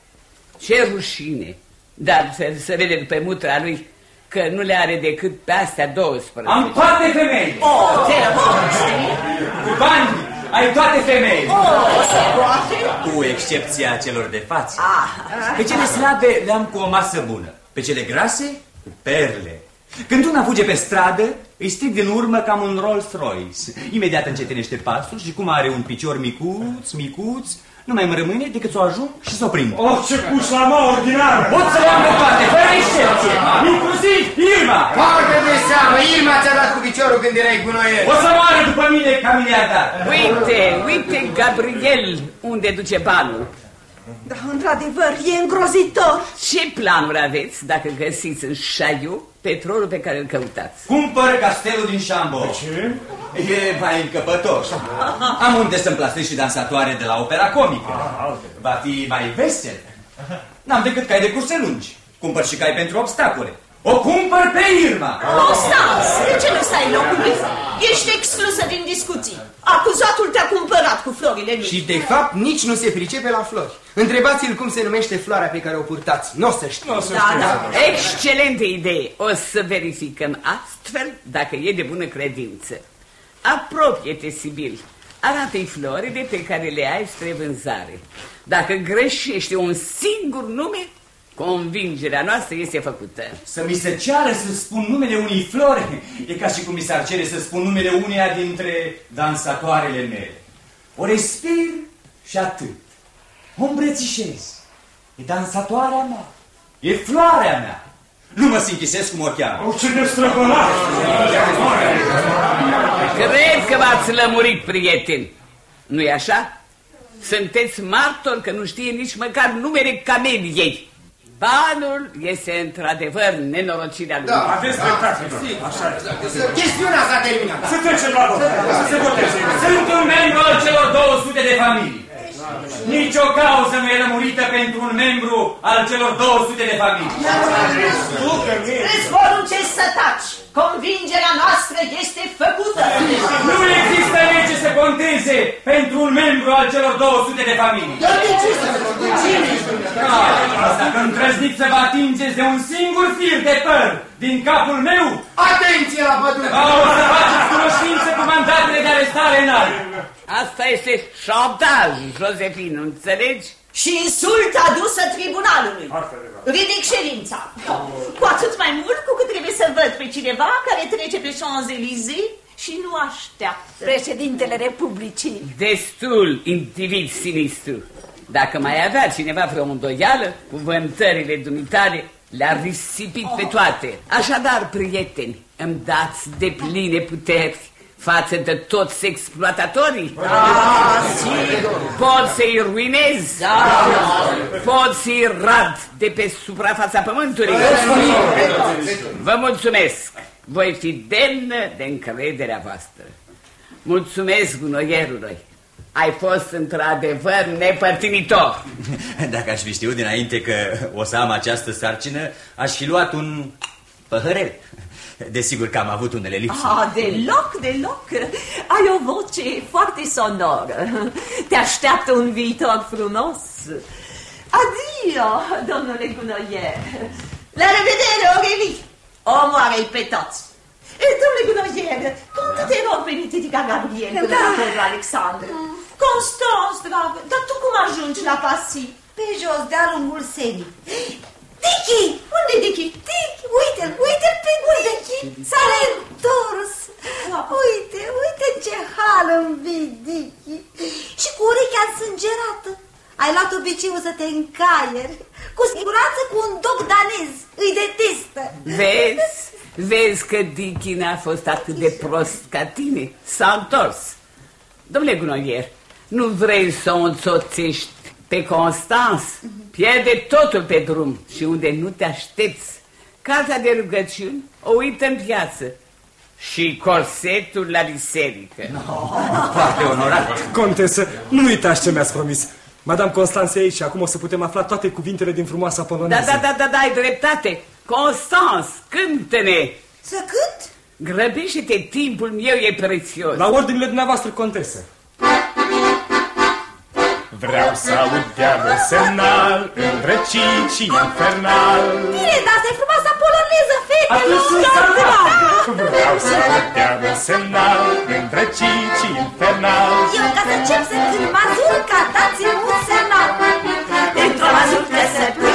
Ce rușine! Dar să, să vede pe mutra lui că nu le are decât pe astea 12. Am toate femeile! Oh, te Cu bani ai toate femeile! Oh, se poate? Cu excepția celor de față. Ah. Pe cele slabe le-am cu o masă bună. Pe cele grase, cu perle. Când una fuge pe stradă, îi strig din urmă cam un Rolls Royce. Imediat încetinește pasul și cum are un picior micuț, micuț, nu mai îmi rămâne decât să o ajung și să o prind. Oh, ce pușlama ordinară! Pot să le am pe toate, fără excepție, inclusiv Irma! Foarte de seamă, Irma ți-a dat cu piciorul când erai gunoier. O să moară după mine ca miliardar. Uite, uite, Gabriel, unde duce banul. Da, într-adevăr, e îngrozitor. Ce planuri aveți dacă găsiți în Șaiu petrolul pe care îl căutați? Cumpăr castelul din Șambo. Ce? E mai încăpător. Am unde să-mi plasez și dansatoare de la opera comică. Va fi mai vesel. N-am decât cai de curse lungi. Cumpăr și cai pentru obstacole. O cumpăr pe Irma! Constans, de ce nu stai locul lui? Ești exclusă din discuții. Acuzatul te-a cumpărat cu florile lui. Și de fapt nici nu se pricepe la flori. Întrebați-l cum se numește floarea pe care o purtați. Nu o să știu. Da, da. Excelentă idee. O să verificăm astfel dacă e de bună credință. Apropie-te, Sibil. Arată-i florile pe care le ai spre vânzare. Dacă greșește un singur nume, convingerea noastră este făcută. Să mi se ceară să spun numele unei flori E ca și cum mi s-ar cere să spun numele uneia dintre dansatoarele mele O respir și atât O îmbrățișez E dansatoarea mea E floarea mea Nu mă sinchisesc cum o cheamă Oh, ce destrăbălat! Cred că v-ați lămurit, prieteni. Nu-i așa? Sunteți martori că nu știe nici măcar numele cameliei. Banul este într-adevăr nenorocirea lui. Da, aveți dreptate. Așa Chestiunea s-a terminat. Să trecem la vot. Să se voteze. Sunt un membru al celor 200 de familii Nici o cauză nu e lămurită pentru un membru al celor 200 de familii Îți poruncesc să taci. Convingerea noastră este făcută. Nu există lege să conteze pentru un membru al celor 200 de familii. Dar de ce să Ah, Asta că îndrăzniți să vă atingeți de un singur fir de păr din capul meu, Atenție la pădure! Ah, o să faceți cunoștință cu mandatele de arestare înalt. Asta este șantaj, Josefin, înțelegi? Și insult adusă tribunalului. Ridic ședința. Cu atât mai mult cu cât trebuie să văd pe cineva care trece pe Champs-Élysées și nu așteaptă. Președintele Republicii. Destul, individ sinistru. Dacă mai avea cineva vreo îndoială, cuvântările dumitare le-a risipit pe toate. Așadar, prieteni, îmi dați de pline puteri față de toți exploatatorii? Da, sigur. Pot să-i ruinez? Da. Pot să-i rad de pe suprafața pământului? Vă mulțumesc. Voi fi demnă de încrederea voastră. Mulțumesc gunoierului. Ai fost într-adevăr nepărtinitor. *laughs* Dacă aș fi știut dinainte că o să am această sarcină, aș fi luat un păhărel. Desigur că am avut unele lipsuri. Ah, deloc, deloc. Ai o voce foarte sonoră. Te așteaptă un viitor frumos. Adio, domnule Gunoier. La revedere, Aurélie. Omoară-i pe toți. E, Domnule Gunoier, cum te rog pe Nititica Gabriel până Da. la Pedro Alexandru? Constance, dragă, dar tu cum ajungi la Pasi? Pe jos, de-a lungul senii. Dicky! Unde Dicky? Dicky, uite-l, uite-l pe Dicky. S-a reîntors. Uite, uite în ce hal învii, Dicky. Și cu urechea însângerată. Ai luat obiceiul să te încaieri. Cu siguranță cu un dog danez. Îi detestă. Vezi? Vezi că Dicky n-a fost atât de prost ca tine? S-a întors. Domnule Gunoier, nu vrei să o însoțești pe Constans? Pierde totul pe drum și unde nu te aștepți. Casa de rugăciuni o uită în piață și corsetul la biserică. Foarte onorat. Contesă, nu uitați ce mi-ați promis. Madame Constanțe aici și acum o să putem afla toate cuvintele din frumoasa Da, poloneză. da, da, da, da, ai dreptate. Constans, cântă-ne. Să cânt? Grăbește-te, timpul meu e prețios. La ordinile dumneavoastră, contesă. Vreau să aud diavol semnal Îndrăcit și infernal Bine, dar asta e frumoasa poloneză, Atunci fetelor! să Da, da! Vreau să aud diavol semnal Îndrăcit și infernal Eu ca să încep să cânt mazurca, dați-mi un semnal Într-o mazurcă să putim,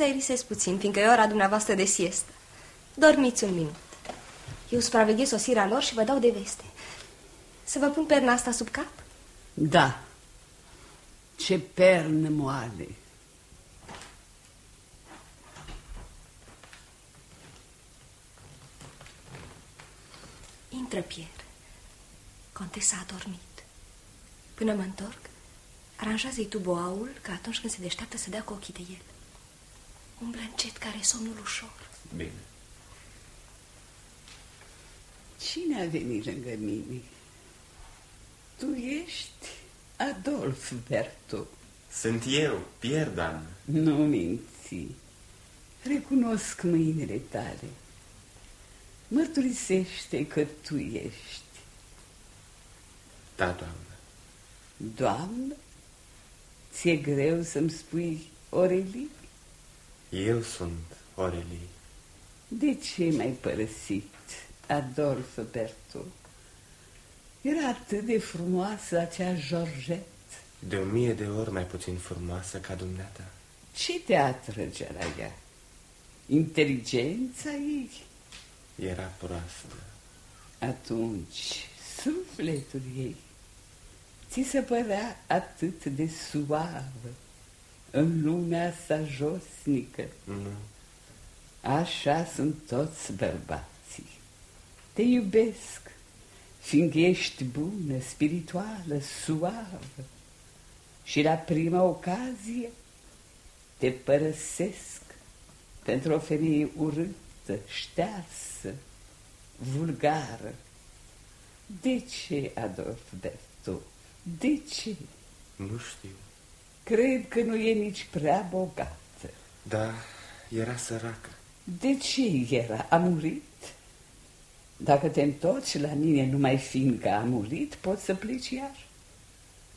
să erisez puțin, fiindcă e ora dumneavoastră de siestă. Dormiți un minut. Eu supraveghez sosirea lor și vă dau de veste. Să vă pun perna asta sub cap? Da. Ce pernă moale. Intră, Pierre. Contesa a dormit. Până mă întorc, aranjează-i tu boaul ca atunci când se deșteaptă să dea cu ochii de el. Umblă încet care e somnul ușor. Bine. Cine a venit lângă mine? Tu ești Adolf Berto. Sunt eu, Pierre, doamnă. Nu minți. Recunosc mâinile tale. Mărturisește că tu ești. Da, doamnă. Doamnă, ți-e greu să-mi spui Orelii? Eu sunt Aurelie. De ce m-ai părăsit, Adolf Berto? Era atât de frumoasă acea Georgette. De o mie de ori mai puțin frumoasă ca dumneata. Ce te atrăgea la ea? Inteligența ei? Era proastă. Atunci, sufletul ei ți se părea atât de suavă în lumea sa josnică. Nu. Așa sunt toți bărbații. Te iubesc, fiindcă ești bună, spirituală, suavă. Și la prima ocazie te părăsesc pentru o femeie urâtă, ștearsă, vulgară. De ce, Adolf Berto? De ce? Nu știu. Cred că nu e nici prea bogată. Da, era săracă. De ce era? A murit? Dacă te întorci la mine numai fiindcă a murit, poți să pleci iar.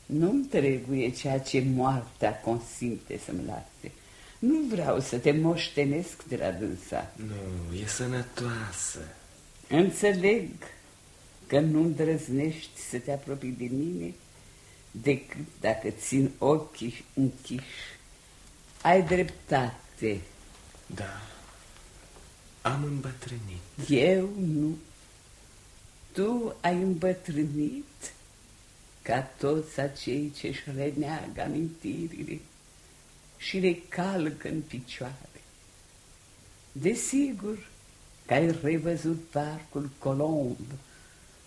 Nu-mi trebuie ceea ce moartea consimte să-mi lase. Nu vreau să te moștenesc de la dânsa. Nu, e sănătoasă. Înțeleg că nu îndrăznești să te apropii de mine decât dacă țin ochii închiși. Ai dreptate. Da, am îmbătrânit. Eu nu. Tu ai îmbătrânit ca toți acei ce își reneagă amintirile și le calcă în picioare. Desigur că ai revăzut parcul Colomb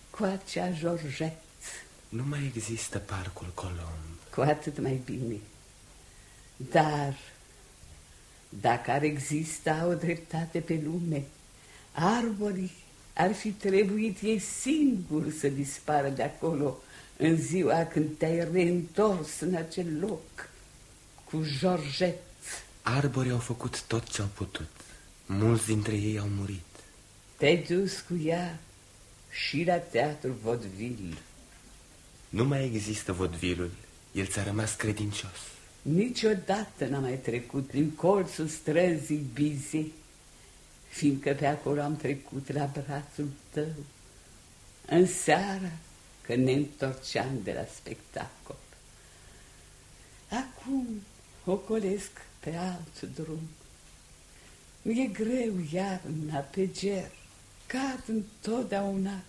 cu acea Georgette. Nu mai există parcul Colomb. Cu atât mai bine. Dar dacă ar exista o dreptate pe lume, arborii ar fi trebuit ei singuri să dispară de acolo în ziua când te-ai reîntors în acel loc cu Georgette. Arborii au făcut tot ce au putut. Mulți dintre ei au murit. Te-ai dus cu ea și la teatrul Vaudeville. Nu mai există vodvilul. El ți-a rămas credincios. Niciodată n-am mai trecut prin colțul străzii Bize, fiindcă pe acolo am trecut la brațul tău, în seara când ne întorceam de la spectacol. Acum ocolesc pe alt drum. E greu iarna pe ger, cad întotdeauna,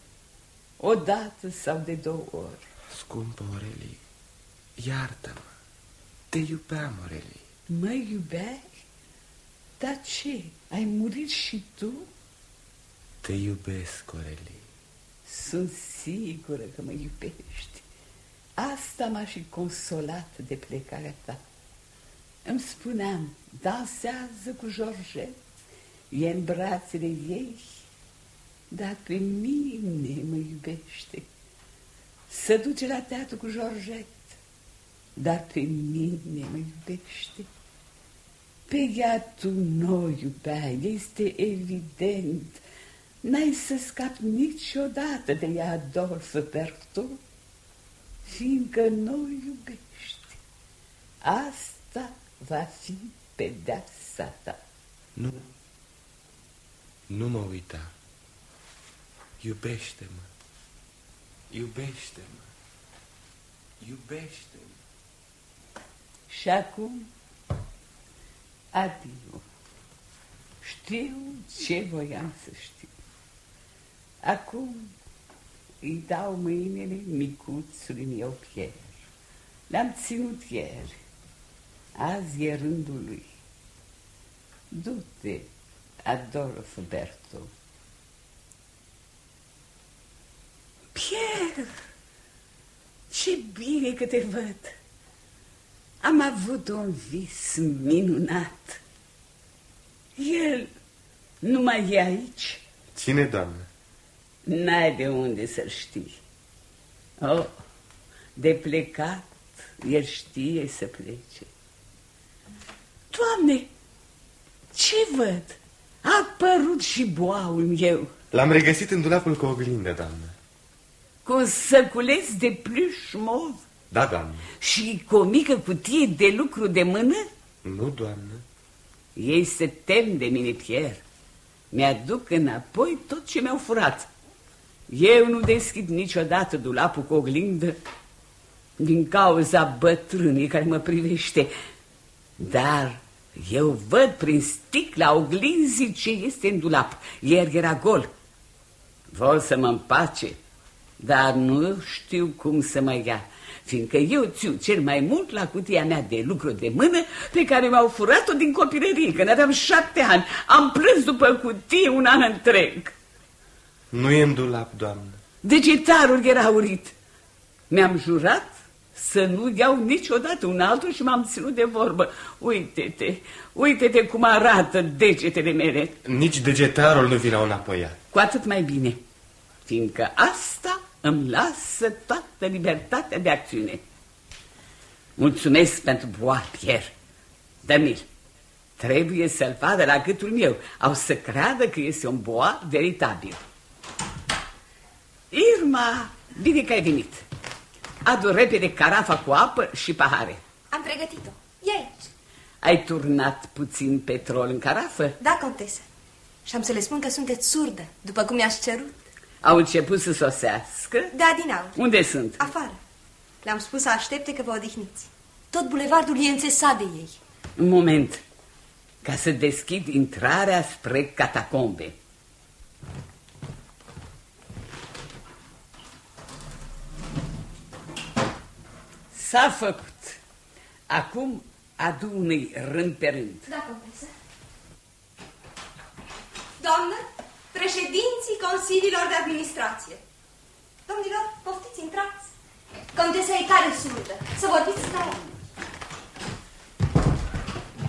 o dată sau de două ori. Scumpă Aurelie, iartă-mă. Te iubeam, Aurelie. Mă iubeai? Dar ce? Ai murit și tu? Te iubesc, Aurelie. Sunt sigură că mă iubești. Asta m-a și consolat de plecarea ta. Îmi spuneam, dansează cu Georgette, e în brațele ei, dar pe mine mă iubește. Să duce la teatru cu Georgette, dar pe mine mă iubește. Pe ea tu nu o iubeai, este evident. N-ai să scapi niciodată de ea, Adolfo Berto, fiindcă nu o iubești. Asta va fi pedeapsa ta. Nu. Nu mă uita. Iubește-mă. Iubește-mă. Iubește-mă. Și acum, adio. Știu ce voiam să știu. Acum îi dau mâinile micuțului meu Pierre. Le-am ținut ieri. Azi e rândul lui. Du-te, Adolfo Berto. Pierre, ce bine că te văd. Am avut un vis minunat. El nu mai e aici? Cine, doamnă? N-ai de unde să-l știi. Oh, de plecat, el știe să plece. Doamne, ce văd? A apărut și boaul meu. L-am regăsit în dulapul cu oglindă, doamnă. Cu un săculeț de pluș mov Da, doamnă. și cu o mică cutie de lucru de mână. Nu, doamnă. Ei se tem de mine, Pierre. Mi-aduc înapoi tot ce mi-au furat. Eu nu deschid niciodată dulapul cu oglindă din cauza bătrânii care mă privește. Dar eu văd prin sticla oglinzii ce este în dulap. Ieri era gol. Vol să mă împace, dar nu știu cum să mă ia, fiindcă eu țiu cel mai mult la cutia mea de lucru de mână pe care mi-au furat-o din copilărie, când aveam șapte ani. Am plâns după cutie un an întreg. Nu e în dulap, doamnă. Degetarul era urit. Mi-am jurat să nu iau niciodată un altul și m-am ținut de vorbă. Uite-te, uite-te cum arată degetele mele. Nici degetarul nu vine înapoiat. Cu atât mai bine, fiindcă asta îmi lasă toată libertatea de acțiune. Mulțumesc pentru boa, Pierre. Dă-mi-l. Trebuie să-l vadă la gâtul meu. Au să creadă că este un boa veritabil. Irma, bine că ai venit. Adu repede carafa cu apă și pahare. Am pregătit-o. E aici. Ai turnat puțin petrol în carafă? Da, contesă. Și am să le spun că sunteți surdă, după cum mi-aș cerut. Au început să sosească? Da, din aur. Unde sunt? Afară. Le-am spus să aștepte că vă odihniți. Tot bulevardul e înțesat de ei. Un moment, ca să deschid intrarea spre catacombe. S-a făcut. Acum adună-i rând pe rând. Da, contesă. Doamnă, președinții consiliilor de administrație. Domnilor, poftiți, intrați. Contesa e tare surdă. Să vorbiți tare.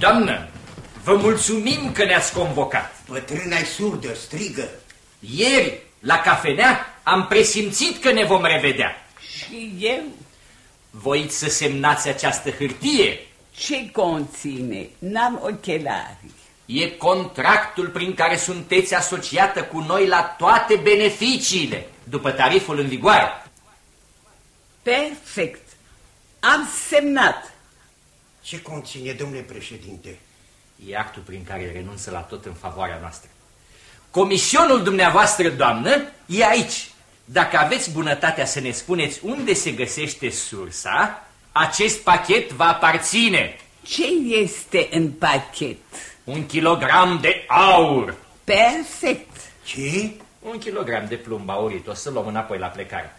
Doamnă, vă mulțumim că ne-ați convocat. Bătrâna e surdă, strigă. Ieri, la cafenea, am presimțit că ne vom revedea. Și eu? Voiți să semnați această hârtie? Ce conține? N-am ochelari. E contractul prin care sunteți asociată cu noi la toate beneficiile, după tariful în vigoare. Perfect. Am semnat. Ce conține, domnule președinte? E actul prin care renunță la tot în favoarea noastră. Comisionul dumneavoastră, doamnă, e aici. Dacă aveți bunătatea să ne spuneți unde se găsește sursa, acest pachet va aparține. Ce este în pachet? Un kilogram de aur. Perfect. Ce? Un kilogram de plumb aurit. O să luăm înapoi la plecare.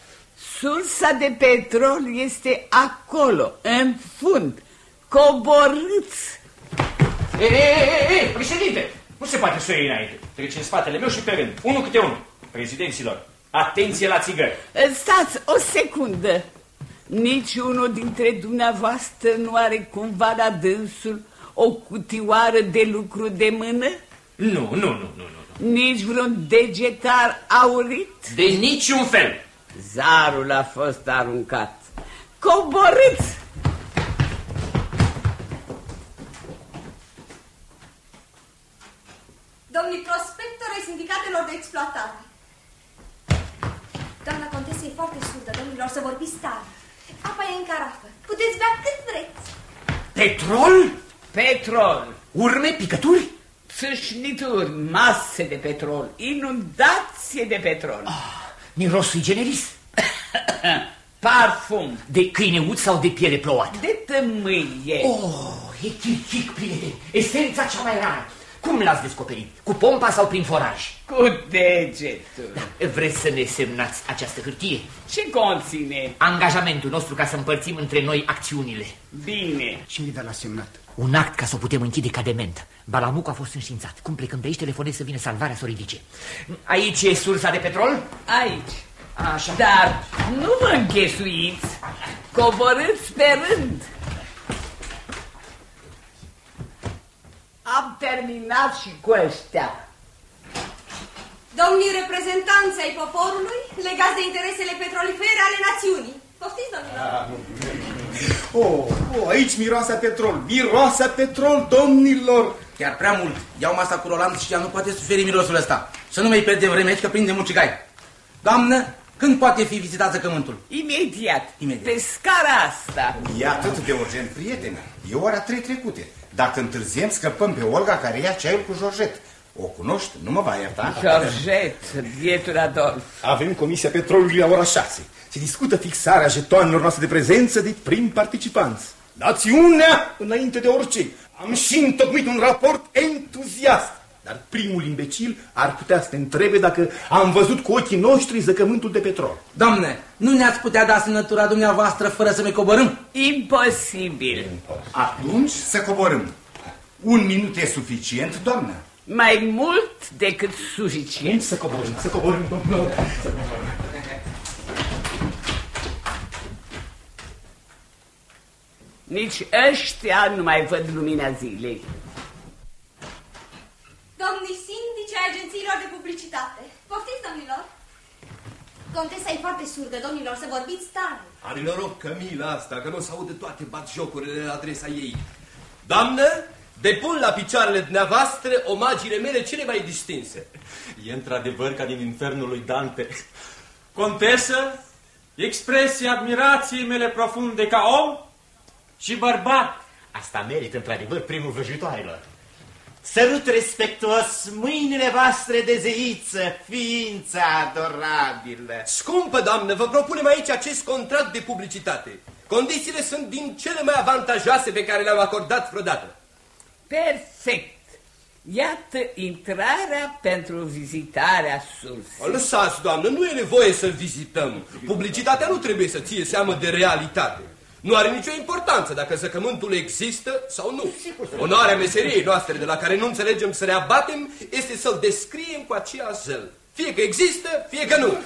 Sursa de petrol este acolo, în fund. Coborâți. Ei, ei, ei, ei, președinte! Nu se poate să o iei înainte. Trece în spatele meu și pe rând. Unul câte unul. Prezidenților, atenție la țigări. Stați o secundă. Niciunul dintre dumneavoastră nu are cumva la dânsul o cutioară de lucru de mână? Nu, nu, nu, nu, nu. Nici vreun degetar aurit? De niciun fel. Zarul a fost aruncat. Coborâți! Domnii prospectori ai sindicatelor de exploatare. Doamna contesă e foarte surdă, domnilor, să vorbiți tare. Apa e în carafă. Puteți bea cât vreți. Petrol? Petrol. Urme, picături? Țâșnituri, mase de petrol, inundație de petrol. Ah, miros sui generis. *coughs* Parfum. De câineuț sau de piele plouată? De tămâie. Oh, e chirchic, prieteni. Esența cea mai rară. Cum l-ați descoperit? Cu pompa sau prin foraj? Cu degetul. Vreți să ne semnați această hârtie? Ce conține? Angajamentul nostru ca să împărțim între noi acțiunile. Bine. Și mi-a la semnat. Un act ca să o putem închide ca dement. Balamuc a fost înștiințat. Cum plecăm de aici, telefonez să vină salvarea să o ridice. Aici e sursa de petrol? Aici. Așa. Dar nu vă închesuiți. Coborâți pe rând. Am terminat și cu ăștia. Domnii reprezentanți ai poporului, legați de interesele petrolifere ale națiunii. Poftiți, domnilor. Oh, oh, aici miroase a petrol, miroase a petrol, domnilor! Chiar prea mult. Iau masa cu Roland și ea nu poate suferi mirosul ăsta. Să nu mai pierdem vreme aici că prindem mucigai. Doamnă, când poate fi vizitat zăcământul? Imediat. Imediat. Pe scara asta. E atât de urgent, prietene. E ora trei trecute. Dacă întârziem, scăpăm pe Olga care ia ceaiul cu Georgette. O cunoști? Nu mă va ierta? Georgette, bietul Adolf. Avem Comisia Petrolului la ora 6. Se discută fixarea jetoanelor noastre de prezență de prim participanți. Națiunea înainte de orice. Am și întocmit un raport entuziast. Dar primul imbecil ar putea să te întrebe dacă am văzut cu ochii noștri zăcământul de petrol. Doamne, nu ne-ați putea da semnătura dumneavoastră fără să ne coborâm? Imposibil. Atunci să coborâm. Un minut e suficient, doamnă? Mai mult decât suficient. Să coborâm, să coborâm, domnule. Nici ăștia nu mai văd lumina zilei. Domnii sindici ai agențiilor de publicitate. Poftiți, domnilor. Contesa e foarte surdă, domnilor, să vorbiți tare. Are noroc Camila asta, că nu o să audă toate batjocurile la adresa ei. Doamnă, depun la picioarele dumneavoastră omagiile mele cele mai distinse. E într-adevăr ca din infernul lui Dante. Contesă, expresia admirației mele profunde ca om și bărbat. Asta merită într-adevăr primul vrăjitoarelor. Sărut respectuos mâinile voastre de zeiță, ființa adorabilă. Scumpă doamnă, vă propunem aici acest contract de publicitate. Condițiile sunt din cele mai avantajoase pe care le-am acordat vreodată. Perfect. Iată intrarea pentru vizitarea sursei. Lăsați, doamnă, nu e nevoie să vizităm. Publicitatea nu trebuie să ție seamă de realitate. Nu are nicio importanță dacă zăcământul există sau nu. Onoarea meseriei noastre de la care nu înțelegem să ne abatem este să-l descriem cu aceeași zel. Fie că există, fie că nu.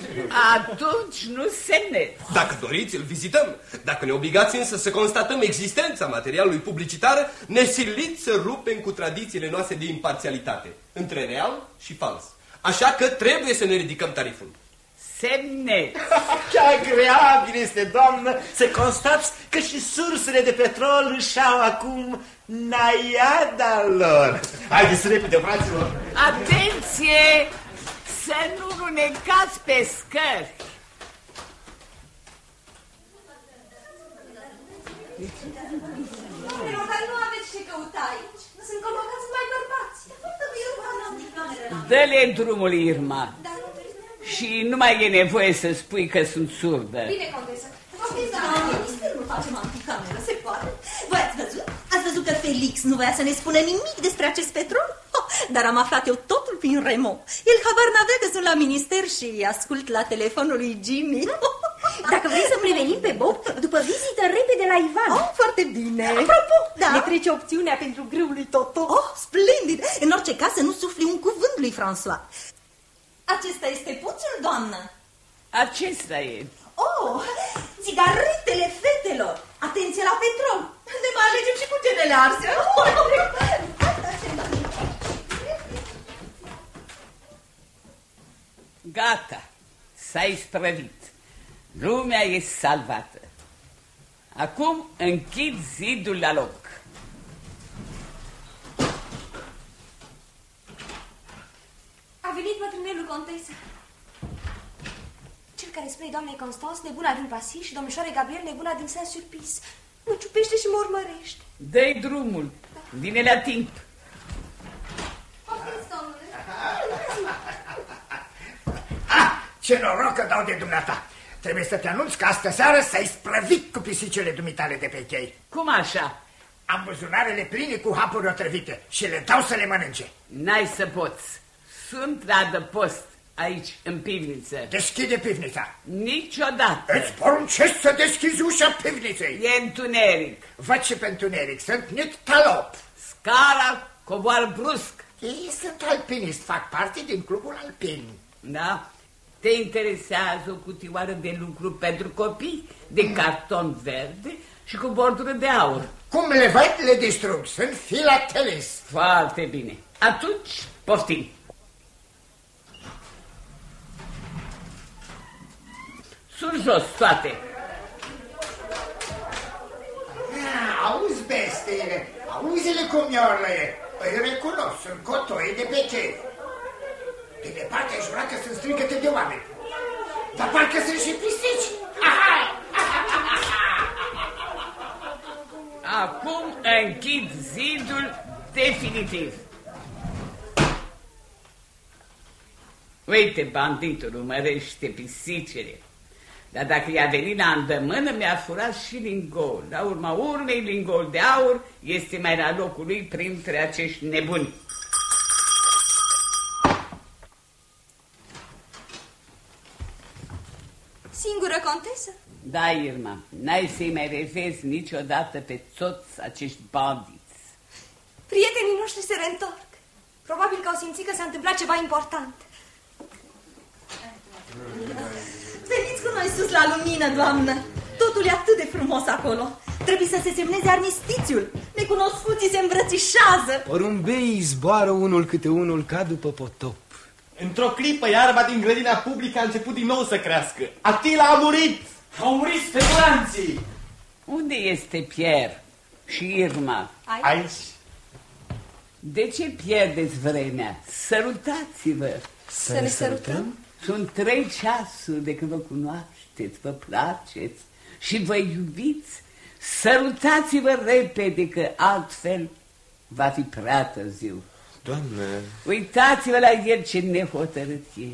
Atunci nu semneți. Dacă doriți, îl vizităm. Dacă ne obligați însă să constatăm existența materialului publicitar, ne siliți să rupem cu tradițiile noastre de imparțialitate, între real și fals. Așa că trebuie să ne ridicăm tariful. Semneți. *laughs* Ce agreabil este, doamnă, să constați că și sursele de petrol își au acum naiada lor. Haideți repede, fraților! Atenție! Să nu runecați pe scări. Domnilor, dar nu aveți ce căuta aici. Nu sunt colocați mai bărbați. Dă-le drumul, Irma. Și nu mai e nevoie să spui că sunt surdă. Bine, contesă. Poftiți, doamnă. Nu facem anticameră, se poate. Voi ați văzut? Ați văzut că Felix nu voia să ne spună nimic despre acest petrol? Oh, dar am aflat eu totul prin Remo. El habar n-avea că sunt la minister și ascult la telefonul lui Jimmy. *laughs* Dacă vrei să prevenim pe Bob, după vizită repede la Ivan. Oh, foarte bine. Apropo, Da. ne trece opțiunea pentru grâul lui Toto. Oh, splendid! În orice caz să nu sufli un cuvânt lui François. Acesta este puțul, doamnă. Acesta e. Oh, țigaretele fetelor. Atenție la petrol. Ne mai alegem și cu genele arse. *laughs* Gata, s-a isprăvit. Lumea e salvată. Acum închid zidul la loc. A venit bătrânelul contesă. Cel care spune doamnei Constance, nebuna din Pasi și domnișoare Gabriel, nebuna din Saint-Sulpice. Mă ciupește și mă urmărește. Dă-i drumul. Vine la timp. Poftiți, domnule. Ce noroc că dau de dumneata! Trebuie să te anunț că astă seară s-ai sprăvit cu pisicile dumitale de pe chei. Cum așa? Am buzunarele pline cu hapuri otrăvite și le dau să le mănânce. N-ai să poți. Sunt la adăpost aici, în pivniță. Deschide pivnița. Niciodată. Îți poruncesc să deschizi ușa pivniței. E întuneric. Văd și pe întuneric. Sunt Nic Talop. Scara coboară brusc. Ei sunt alpinist, fac parte din clubul alpin. Da? Te interesează o cutioară de lucru pentru copii, de carton verde și cu bordură de aur. Cum le văd, le distrug. Sunt filatelist. Foarte bine. Atunci, poftim. Sus jos toate. Ah, Auzi, bestele, auzi-le cum iorlăie. Îi recunosc, sunt cotoi de pe ce. De departe ai jurat că sunt strigăte de oameni. Dar parcă sunt și pisici. Aha! *laughs* Acum închid zidul definitiv. Uite, banditul urmărește pisicele. Dar dacă i-a venit la îndemână, mi-a furat și lingol. La urma urmei, lingol de aur este mai la locul lui printre acești nebuni. Singură contesă? Da, Irma, n-ai să-i mai revezi niciodată pe toți acești bandiți. Prietenii noștri se reîntorc. Probabil că au simțit că s-a întâmplat ceva important. Veniți cu noi sus la lumină, doamnă. Totul e atât de frumos acolo. Trebuie să se semneze armistițiul. Necunoscuții se îmbrățișează. Porumbei zboară unul câte unul ca după potop. Într-o clipă, iarba din grădina publică a început din nou să crească. Atila a murit! Au murit speculanții! Unde este Pierre și Irma? Aici. De ce pierdeți vremea? Sărutați-vă! Să ne sărutăm? Sunt trei ceasuri de când vă cunoașteți, vă placeți și vă iubiți. Sărutați-vă repede, că altfel va fi prea târziu. Doamne, Uitați-vă la el ce nehotărât e.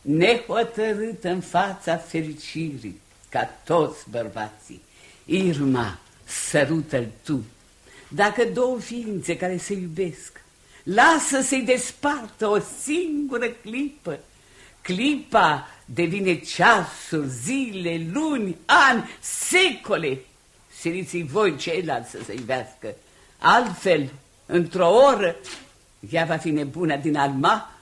Nehotărât în fața fericirii, ca toți bărbații. Irma, sărută-l tu. Dacă două ființe care se iubesc, lasă să-i despartă o singură clipă. Clipa devine ceasuri, zile, luni, ani, secole. Siliți voi ceilalți să se iubească. Altfel, într-o oră, ea va fi nebuna din alma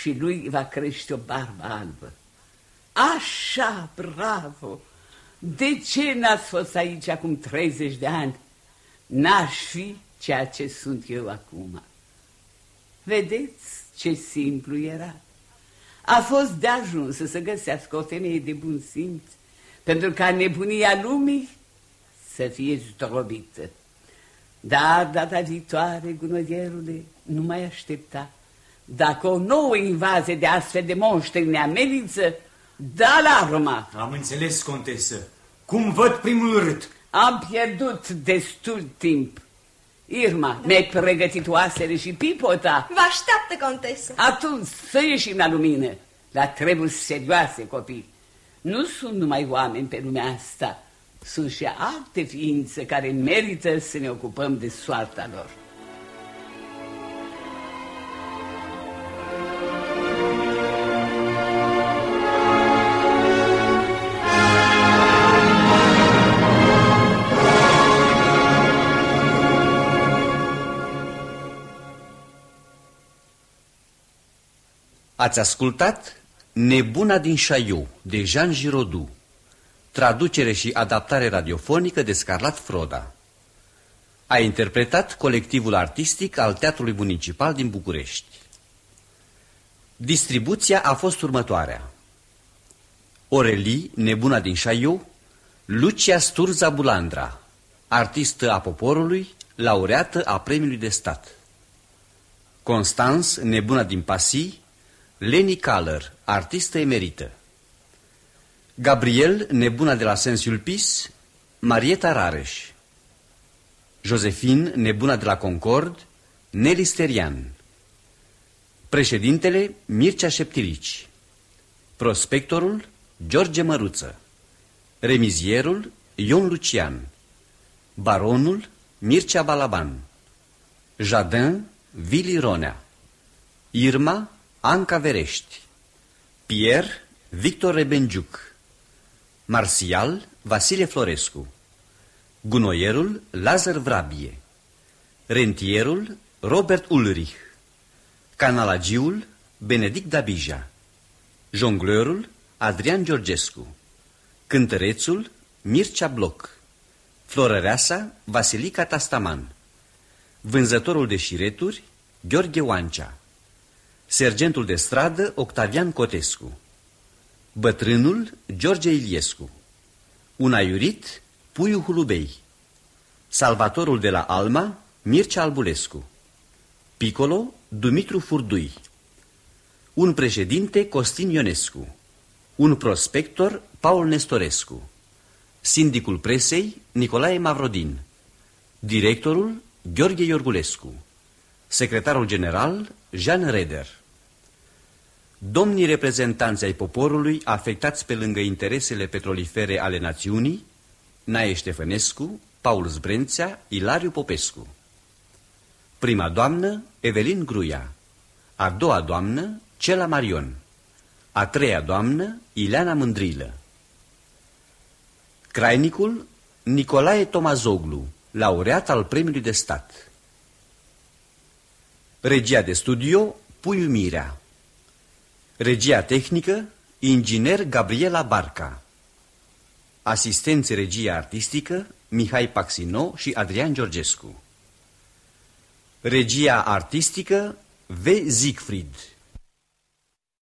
și lui va crește o barbă albă. Așa, bravo! De ce n-ați fost aici acum 30 de ani? N-aș fi ceea ce sunt eu acum. Vedeți ce simplu era? A fost de ajuns să se găsească o femeie de bun simț pentru ca nebunia lumii să fie zdrobită. Dar data viitoare, gunodierule, nu mai aștepta. Dacă o nouă invazie de astfel de monștri ne amenință, dă alarma. Am înțeles, contesă. Cum văd primul râd? Am pierdut destul timp. Irma, mi-ai pregătit oasele și pipota? Vă așteaptă, contesă. Atunci să ieșim la lumină, la treburi serioase, copii. Nu sunt numai oameni pe lumea asta. Sunt și alte ființe care merită să ne ocupăm de soarta lor. Ați ascultat Nebuna din Șaiu, de Jean Giraudoux, traducere și adaptare radiofonică de Scarlat Froda. A interpretat colectivul artistic al Teatrului Municipal din București. Distribuția a fost următoarea. Oreli, nebuna din Șaiu, Lucia Sturza Bulandra, artistă a poporului, laureată a premiului de stat. Constans, nebuna din Pasii, Leni Caller, artistă emerită. Gabriel, nebuna de la Saint-Sulpice, Marieta Rareș. Josephine, nebuna de la Concord, Nelly Sterian. Președintele, Mircea Șeptilici. Prospectorul, George Măruță. Remizierul, Ion Lucian. Baronul, Mircea Balaban. Jardin, Vili Ronea. Irma, Anca Verești. Pierre, Victor Rebengiuc. Marțial, Vasile Florescu. Gunoierul, Lazar Vrabie. Rentierul, Robert Ulrich. Canalagiul, Benedict Dabija. Jonglerul, Adrian Georgescu. Cântărețul, Mircea Bloc. Florăreasa, Vasilica Tastaman. Vânzătorul de șireturi, Gheorghe Oancea. Sergentul de stradă, Octavian Cotescu. Bătrânul, George Iliescu. Un aiurit, Puiu Hulubei. Salvatorul de la Alma, Mircea Albulescu. Picolo, Dumitru Furdui. Un președinte, Costin Ionescu. Un prospector, Paul Nestorescu. Sindicul presei, Nicolae Mavrodin. Directorul, Gheorghe Iorgulescu. Secretarul general, Jean Reder. Domnii reprezentanți ai poporului afectați pe lângă interesele petrolifere ale națiunii, Nae Ștefănescu, Paul Zbrențea, Ilariu Popescu. Prima doamnă, Evelin Gruia. A doua doamnă, Cela Marion. A treia doamnă, Ileana Mândrilă. Crainicul, Nicolae Tomazoglu, laureat al premiului de stat. Regia de studio, Puiu Mirea. Regia tehnică, inginer Gabriela Barca. Asistenți regia artistică, Mihai Paxino și Adrian Georgescu. Regia artistică, V. Siegfried.